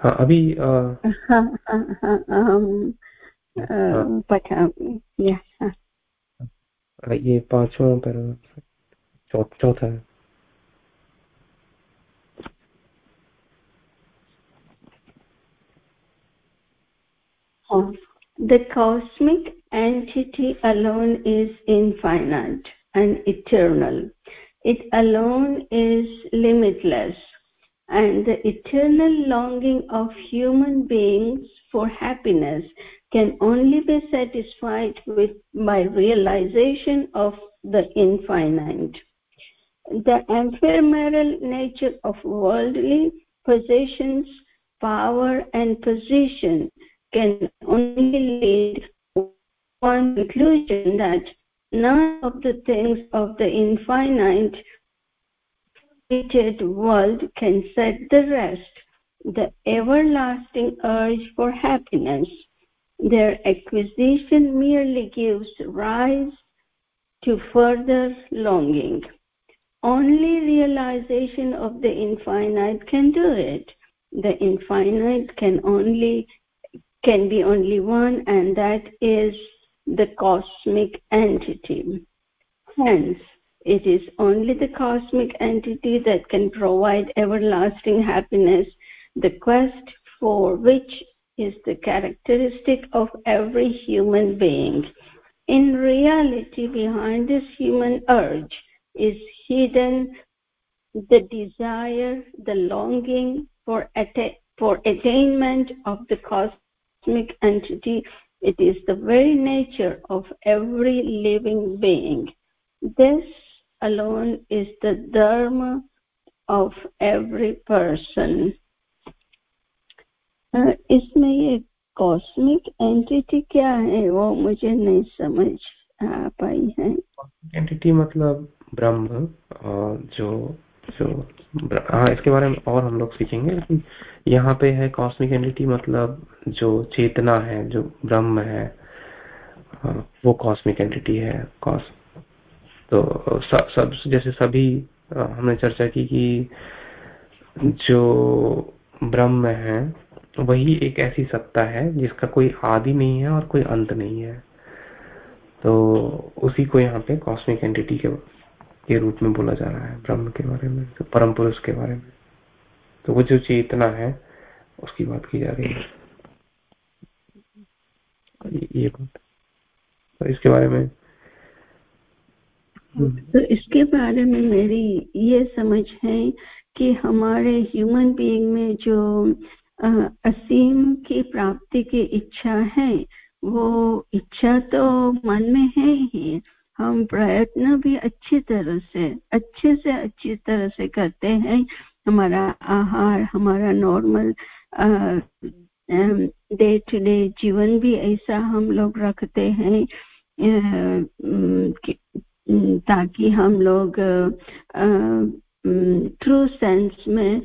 अभी हाँ हाँ हाँ अहम हाँ। पठामि ये पांचवा पैराग्राफ चौथा है The cosmic entity alone is infinite and eternal. It alone is limitless and the eternal longing of human beings for happiness can only be satisfied with by realization of the infinite. The ephemeral nature of worldly possessions power and position can only lead one conclusion that none of the things of the infinite created world can set the rest the everlasting urge for happiness. Their acquisition merely gives rise to further longing. Only realization of the infinite can do it. The infinite can only can be only one and that is the cosmic entity. Hence it is only the cosmic entity that can provide everlasting happiness. The quest for which is the characteristic of every human being. In reality behind this human urge is hidden the desire the longing for atta- for attainment of the cosmic entity. It is the very nature of every living being. This alone is the dharma of every person. Uh, इसमें ये cosmic entity क्या है वो मुझे नहीं समझ आ पाई है। Entity मतलब ब्रह्म जो जो हाँ इसके बारे में और हम लोग सीखेंगे लेकिन यहाँ पे है कॉस्मिक एंटिटी मतलब जो चेतना है जो ब्रह्म है वो कॉस्मिक एंटिटी है। कॉस तो सब सब, जैसे सभी हमने चर्चा की कि जो ब्रह्म है, वही एक ऐसी सत्ता है जिसका कोई आदि नहीं है और कोई अंत नहीं है। तो उसी को यहाँ पे कॉस्मिक एंटिटी के के रूप में बोला जा रहा है, ब्रह्म के बारे में तो परम पुरुष के बारे में। तो वो जो चेतना है, उसकी बात की जा रही है। ये बात। तो इसके बारे में तो इसके बारे में मेरी ये समझ है कि हमारे ह्यूमन बीइंग में जो असीम की प्राप्ति की इच्छा है, वो इच्छा तो मन में है ही, हम प्रयत्न भी अच्छी तरह से, अच्छे से अच्छी तरह से करते हैं, हमारा आहार, हमारा नॉर्मल डे टू डे जीवन भी ऐसा हम लोग रखते हैं ताकि हम लोग ट्रू सेंस में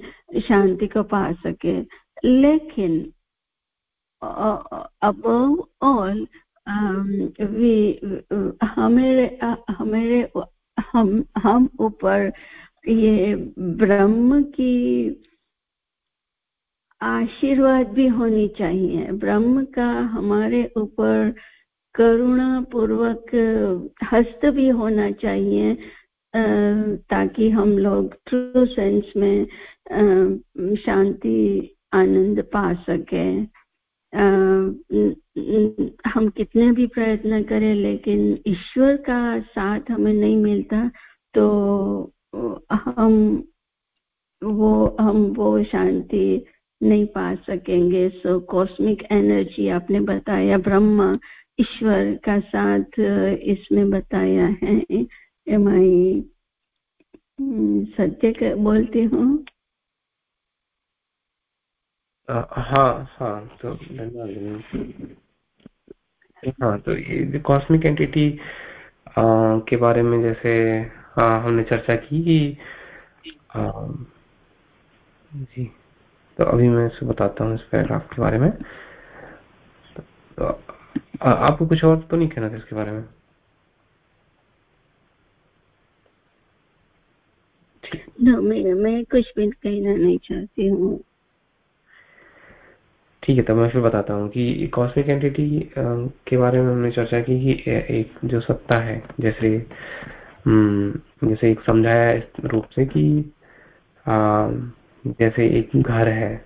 शांति को पा सके। लेकिन अब ऑल हमारे हमारे हम हम ऊपर ये ब्रह्म की आशीर्वाद भी होनी चाहिए। ब्रह्म का हमारे ऊपर करुणा पूर्वक हस्त भी होना चाहिए ताकि हम लोग ट्रू सेंस में शांति, आनंद पा सके। हम कितने भी प्रयत्न करें, लेकिन ईश्वर का साथ हमें नहीं मिलता तो हम, वो हम वो शांति नहीं पा सकेंगे। सो कॉस्मिक एनर्जी आपने बताया, ब्रह्मा ईश्वर का साथ इसमें बताया है। एम आई सत्य बोलती हूँ? हाँ हाँ तो धन्यवाद हाँ तो ये कॉस्मिक एंटिटी के बारे में जैसे आ, हमने चर्चा की कि जी तो अभी मैं इसे बताता हूँ इस पैराग्राफ के बारे में। तो, तो आपको कुछ और तो नहीं कहना था इसके बारे में? मैं मैं कुछ भी कहना नहीं चाहती हूँ। ठीक है तो मैं फिर बताता हूँ कि कॉस्मिक एंटिटी के बारे में हमने चर्चा की कि एक जो सत्ता है जैसे हम्म, जैसे एक समझाया इस रूप से कि जैसे एक घर है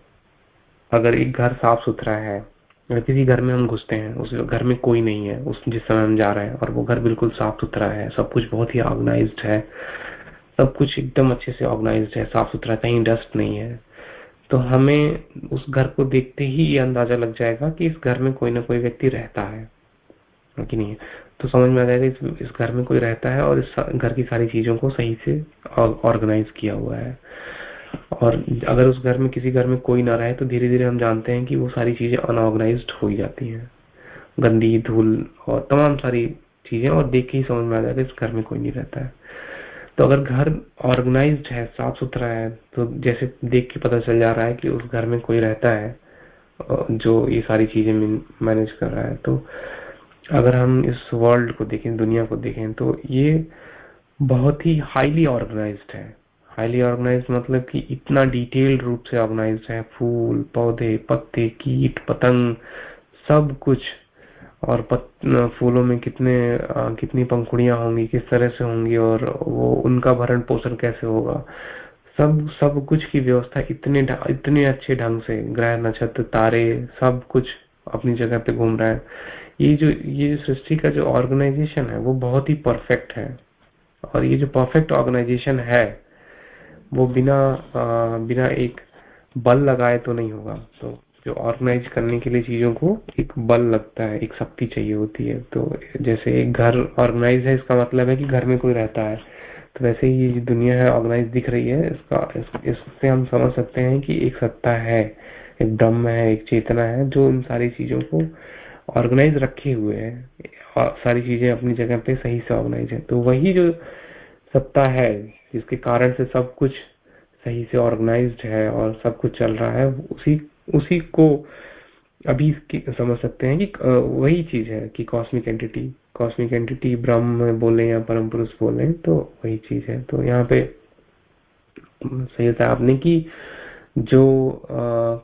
अगर एक घर साफ़ सुथरा है किसी घर में हम घुसते हैं उस घर में कोई नहीं है उस जिस समय हम जा रहे हैं और वो घर बिल्कुल साफ़ सुथरा है सब कुछ बहुत ही ऑर्गेनाइज्ड है सब कुछ एकदम अच्छे से ऑर्गेनाइज्ड है साफ़ सुथरा कहीं डस्ट नहीं है तो हमें उस घर को देखते ही ये अंदाज़ा लग जाएगा कि इस घर में कोई ना कोई व्यक्ति रहता है कि नहीं? तो समझ में आ जाएगा इस, इस घर में कोई रहता है और इस घर की सारी चीज़ों को सही से ऑर्गेनाइज किया हुआ है। और अगर उस घर में किसी घर में कोई ना रहे तो धीरे धीरे हम जानते हैं कि वो सारी चीज़ें अनऑर्गेनाइज हो ही जाती हैं। गंदी, धूल और तमाम सारी चीज़ें और देख के ही समझ में आ जाएगा इस घर में कोई नहीं रहता है। तो अगर घर ऑर्गेनाइज है साफ़ सुथरा है तो जैसे देख के पता चल जा रहा है कि उस घर में कोई रहता है जो ये सारी चीज़ें मैनेज कर रहा है तो अगर हम इस वर्ल्ड को देखें, दुनिया को देखें तो ये बहुत ही हाईली ऑर्गेनाइज्ड है। हाईली ऑर्गेनाइज मतलब कि इतना डिटेल्ड रूप से ऑर्गेनाइज है फूल पौधे पत्ते कीट पतंग सब कुछ। और पत, फूलों में कितने आ, कितनी पंखुड़ियाँ होंगी किस तरह से होंगी और वो उनका भरण पोषण कैसे होगा। सब सब कुछ की व्यवस्था इतने इतने अच्छे ढंग से ग्रह नक्षत्र तारे सब कुछ अपनी जगह पे घूम रहा है। ये जो ये सृष्टि का जो ऑर्गेनाइजेशन है वो बहुत ही परफेक्ट है। और ये जो परफेक्ट ऑर्गेनाइजेशन है वो बिना आ, बिना एक बल लगाए तो नहीं होगा। तो जो ऑर्गेनाइज करने के लिए चीज़ों को एक बल लगता है एक शक्ति चाहिए होती है। तो जैसे एक घर ऑर्गेनाइज है इसका मतलब है कि घर में कोई रहता है। तो वैसे ही ये दुनिया है ऑर्गेनाइज दिख रही है इसका इस, इससे हम समझ सकते हैं कि एक सत्ता है एक ब्रह्म है एक चेतना है जो इन सारी चीज़ों को ऑर्गेनाइज रखे हुए है। और सारी चीज़ें अपनी जगह पे सही से ऑर्गेनाइज है। तो वही जो सत्ता है जिसके कारण से सब कुछ सही से ऑर्गेनाइज्ड है और सब कुछ चल रहा है उसी उसी को अभी समझ सकते हैं कि वही चीज़ है कि कॉस्मिक एंटिटी कॉस्मिक एंटिटी ब्रह्म बोले या परम पुरुष बोले तो वही चीज़ है। तो यहाँ पे सही है आपने कि जो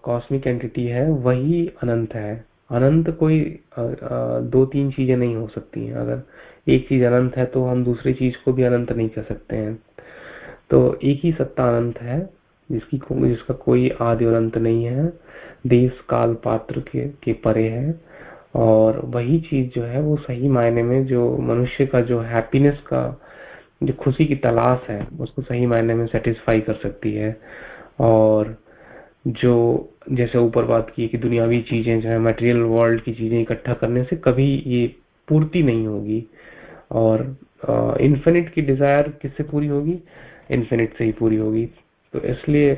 कॉस्मिक एंटिटी है वही अनंत है। अनंत कोई आ, आ, दो तीन चीज़ें नहीं हो सकती हैं। अगर एक चीज़ अनंत है तो हम दूसरी चीज़ को भी अनंत नहीं कर सकते हैं। तो एक ही सत्ता अनंत है जिसकी को, जिसका कोई आदि और अंत नहीं है देश काल पात्र के, के परे है। और वही चीज़ जो है वो सही मायने में जो मनुष्य का जो हैप्पीनेस का जो खुशी की तलाश है उसको सही मायने में सेटिस्फाई कर सकती है। और जो जैसे ऊपर बात की कि दुनियावी चीज़ें जो है मटेरियल वर्ल्ड की चीज़ें इकट्ठा करने से कभी ये पूर्ति नहीं होगी। और इन्फिनिट की डिज़ायर किससे पूरी होगी? इन्फिनिट से ही पूरी होगी। तो इसलिए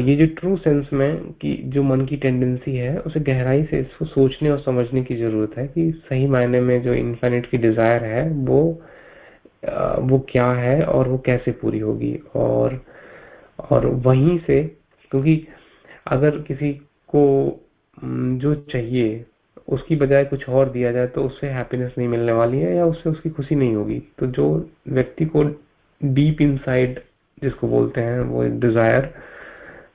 ये जो ट्रू सेंस में कि जो मन की टेंडेंसी है, उसे गहराई से इसको सोचने और समझने की ज़रूरत है कि सही मायने में जो इन्फिनिट की डिज़ायर है, वो वो क्या है और वो कैसे पूरी होगी। और और वहीं से, क्योंकि अगर किसी को जो चाहिए, उसकी बजाय कुछ और दिया जाए तो उससे हैप्पीनेस नहीं मिलने वाली है या उससे उसकी खुशी नहीं होगी। तो जो व्यक्ति को डीप इनसाइड जिसको बोलते हैं, वो डिज़ायर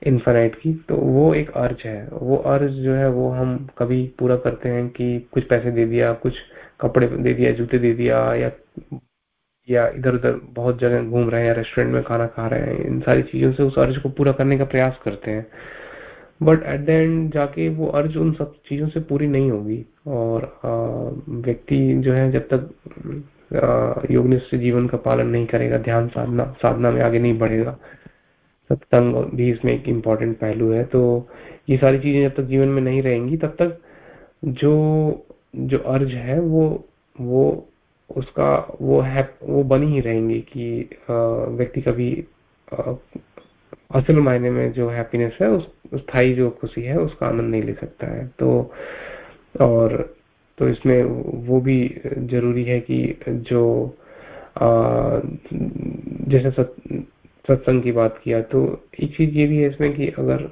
इन्फाइनाइट की तो वो एक अर्ज़ है। वो अर्ज़ जो है, वो हम कभी पूरा करते हैं कि कुछ पैसे दे दिया, कुछ कपड़े दे दिया, जूते दे दिया, या या इधर उधर बहुत जगह घूम रहे हैं या रेस्टोरेंट में खाना खा रहे हैं, इन सारी चीज़ों से उस अर्ज़ को पूरा करने का प्रयास करते हैं। बट एट द एंड जाके वो अर्ज़ उन सब चीज़ों से पूरी नहीं होगी। और व्यक्ति जो है, जब तक योगनिष्ठ जीवन का पालन नहीं करेगा, ध्यान साधना साधना में आगे नहीं बढ़ेगा। सत्संग भी इसमें एक इंपॉर्टेंट पहलू है। तो ये सारी चीज़ें जब तक जीवन में नहीं रहेंगी, तब तक जो जो अर्ज़ है वो वो उसका, वो है, वो बनी ही रहेंगी कि व्यक्ति कभी असल मायने में जो हैप्पीनेस है, उस, स्थायी जो खुशी है, उसका आनंद नहीं ले सकता है। तो और तो इसमें वो भी ज़रूरी है कि जो जैसे सत्संग की बात किया तो एक चीज़ ये भी है इसमें कि अगर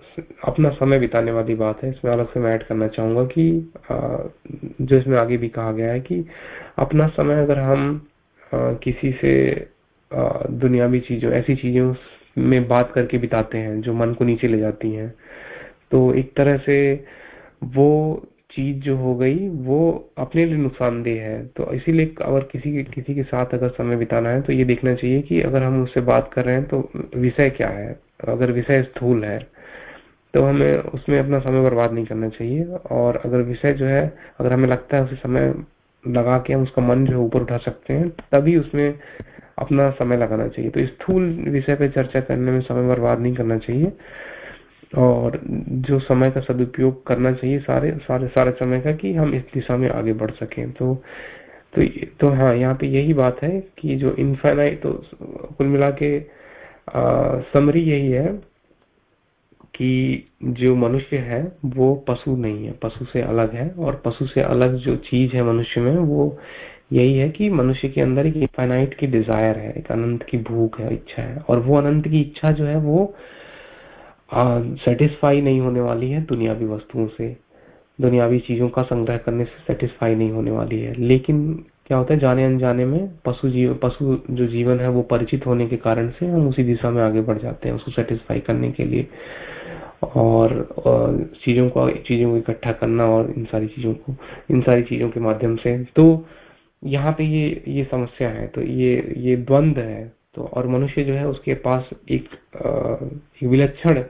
अपना समय बिताने वाली बात है, इसमें अलग से मैं ऐड करना चाहूँगा कि जो इसमें आगे भी कहा गया है कि अपना समय अगर हम किसी से दुनियावी चीज़ों, ऐसी चीज़ों में बात करके बिताते हैं, जो मन को नीचे ले जाती हैं तो एक तरह से वो चीज़ जो हो गई, वो अपने लिए नुकसानदेह है। तो इसीलिए अगर किसी के किसी के साथ अगर समय बिताना है तो ये देखना चाहिए कि अगर हम उससे बात कर रहे हैं तो विषय क्या है? अगर विषय स्थूल है तो हमें उसमें अपना समय बर्बाद नहीं करना चाहिए। और अगर विषय जो है, अगर हमें लगता है उसे समय लगा के हम उसका मन जो ऊपर उठा सकते हैं, तभी उसमें अपना समय लगाना चाहिए। तो स्थूल विषय पे चर्चा करने में समय बर्बाद नहीं करना चाहिए। और जो समय का सदुपयोग करना चाहिए सारे सारे सारे समय का कि हम इस दिशा में आगे बढ़ सकें। तो तो तो हाँ यहाँ पे यही बात है कि जो इनफाइनाइट तो कुल मिला के समरी यही है कि जो मनुष्य है, वो पशु नहीं है। पशु से अलग है और पशु से अलग जो चीज़ है मनुष्य में, वो यही है कि मनुष्य के अंदर एक इनफाइनाइट की डिज़ायर है, एक अनंत की भूख है, इच्छा है। और वो अनंत की इच्छा जो है, वो सेटिस्फाई नहीं होने वाली है दुनियावी वस्तुओं से। दुनियावी चीज़ों का संग्रह करने से सेटिस्फाई नहीं होने वाली है। लेकिन क्या होता है जाने अनजाने में पशु जीव पशु जो जीवन है वो परिचित होने के कारण से हम उसी दिशा में आगे बढ़ जाते हैं उसको सेटिस्फाई करने के लिए। और, चीज़ों को चीज़ों को इकट्ठा करना और इन सारी चीज़ों को इन सारी चीज़ों के माध्यम से। तो यहाँ पे ये ये समस्या है। तो ये ये द्वंद है। तो और मनुष्य जो है उसके पास एक विलक्षण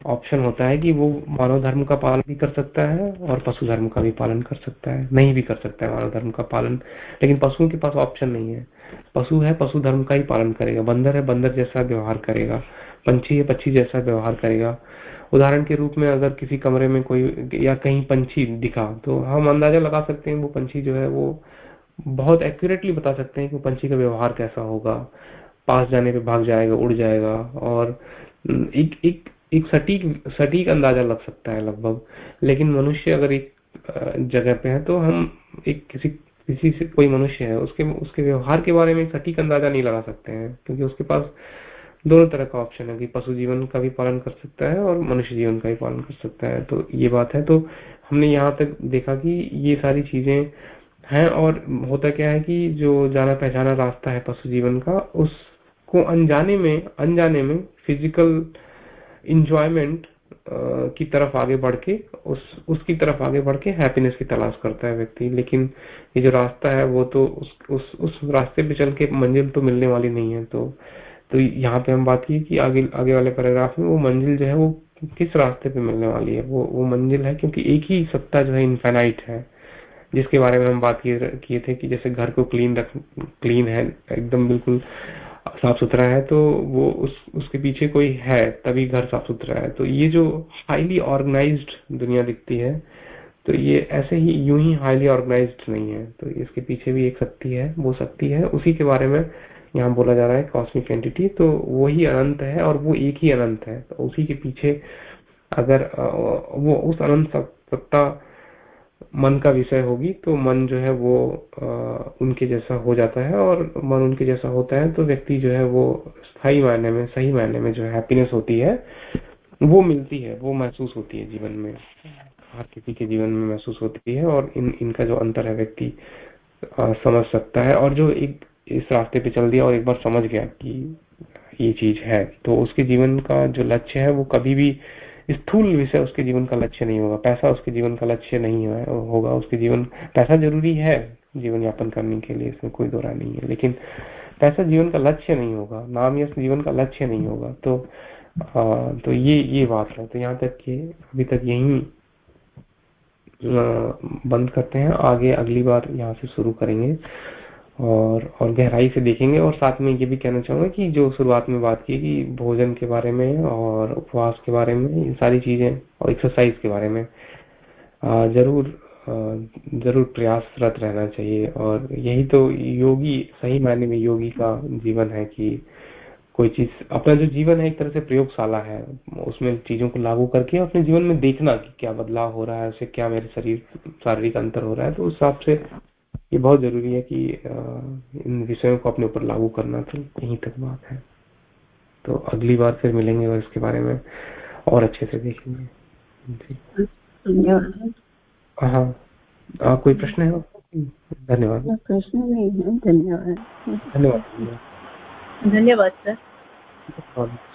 ऑप्शन होता है कि वो मानव धर्म का पालन भी कर सकता है और पशु धर्म का भी पालन कर सकता है। नहीं भी कर सकता है मानव धर्म का पालन, लेकिन पशुओं के पास ऑप्शन नहीं है। पशु है, पशु धर्म का ही पालन करेगा। बंदर है, बंदर जैसा व्यवहार करेगा। पंछी है पक्षी जैसा व्यवहार करेगा। उदाहरण के रूप में अगर किसी कमरे में कोई या कहीं पंछी दिखा तो हम अंदाज़ा लगा सकते हैं वो पंछी जो है वो बहुत एक्यूरेटली बता सकते हैं कि पंछी का व्यवहार कैसा होगा। पास जाने पे भाग जाएगा, उड़ जाएगा और एक एक एक सटीक सटीक अंदाज़ा लग सकता है लगभग। लेकिन मनुष्य अगर एक जगह पे है तो हम एक किसी किसी से कोई मनुष्य है, उसके उसके व्यवहार के बारे में सटीक अंदाज़ा नहीं लगा सकते हैं, क्योंकि उसके पास दोनों तरह का ऑप्शन है कि पशु जीवन का भी पालन कर सकता है और मनुष्य जीवन का भी पालन कर सकता है। तो ये बात है। तो हमने यहाँ तक देखा कि ये सारी चीज़ें हैं और होता क्या है कि जो जाना पहचाना रास्ता है पशु जीवन का, उसको अनजाने में अनजाने में फ़िज़िकल इंजॉयमेंट की तरफ़ आगे बढ़ के, उस, उसकी तरफ़ आगे बढ़ के हैप्पीनेस की तलाश करता है व्यक्ति। लेकिन ये जो रास्ता है, वो तो उस उस उस रास्ते पे चल के मंजिल तो मिलने वाली नहीं है। तो तो यहाँ पे हम बात की कि आगे आगे वाले पैराग्राफ में वो मंजिल जो है, वो किस रास्ते पे मिलने वाली है? वो वो मंजिल है क्योंकि एक ही सत्ता जो है इन्फेनाइट है, जिसके बारे में हम बात किए थे कि जैसे घर को क्लीन रख क्लीन है, एकदम बिल्कुल साफ़ सुथरा है तो वो उस, उसके पीछे कोई है, तभी घर साफ़ सुथरा है। तो ये जो हाईली ऑर्गेनाइज्ड दुनिया दिखती है तो ये ऐसे ही यूँ ही हाईली ऑर्गेनाइज्ड नहीं है। तो इसके पीछे भी एक शक्ति है, वो शक्ति है, उसी के बारे में यहाँ बोला जा रहा है कॉस्मिक एंटिटी तो वही अनंत है और वो एक ही अनंत है। तो उसी के पीछे अगर वो उस अनंत सत्ता मन का विषय होगी तो मन जो है वो उनके जैसा हो जाता है और मन उनके जैसा होता है तो व्यक्ति जो है वो स्थायी मायने में, सही मायने में जो हैप्पीनेस होती है, वो मिलती है, वो महसूस होती है जीवन में। हर किसी के जीवन में महसूस होती है और इन, इनका जो अंतर है व्यक्ति समझ सकता है और जो एक, इस रास्ते पे चल दिया और एक बार समझ गया कि ये चीज़ है तो उसके जीवन का जो लक्ष्य है वो कभी भी स्थूल विषय उसके जीवन का लक्ष्य नहीं होगा पैसा उसके जीवन का लक्ष्य नहीं है होगा उसके जीवन पैसा ज़रूरी है जीवन यापन करने के लिए इसमें कोई दौरा नहीं है लेकिन पैसा जीवन का लक्ष्य नहीं होगा नाम यश जीवन का लक्ष्य नहीं होगा तो आ, तो ये ये बात है। तो यहाँ तक कि अभी तक यही बंद करते हैं आगे अगली बार यहाँ से शुरू करेंगे। और और गहराई से देखेंगे और साथ में ये भी कहना चाहूँगा कि जो शुरुआत में बात की कि भोजन के बारे में और उपवास के बारे में, इन सारी चीज़ें और एक्सरसाइज के बारे में ज़रूर ज़रूर प्रयासरत रहना चाहिए। और यही तो योगी, सही मायने में योगी का जीवन है कि कोई चीज़, अपना जो जीवन है एक तरह से प्रयोगशाला है, उसमें चीज़ों को लागू करके अपने जीवन में देखना कि क्या बदलाव हो रहा है, उससे क्या मेरे शरीर, शारीरिक अंतर हो रहा है तो उस हिसाब से ये बहुत ज़रूरी है कि इन विषयों को अपने ऊपर लागू करना तो यहीं तक बात है। तो अगली बार फिर मिलेंगे और इसके बारे में और अच्छे से देखेंगे। हाँ। कोई प्रश्न है? धन्यवाद। प्रश्न नहीं है। धन्यवाद। धन्यवाद। धन्यवाद सर।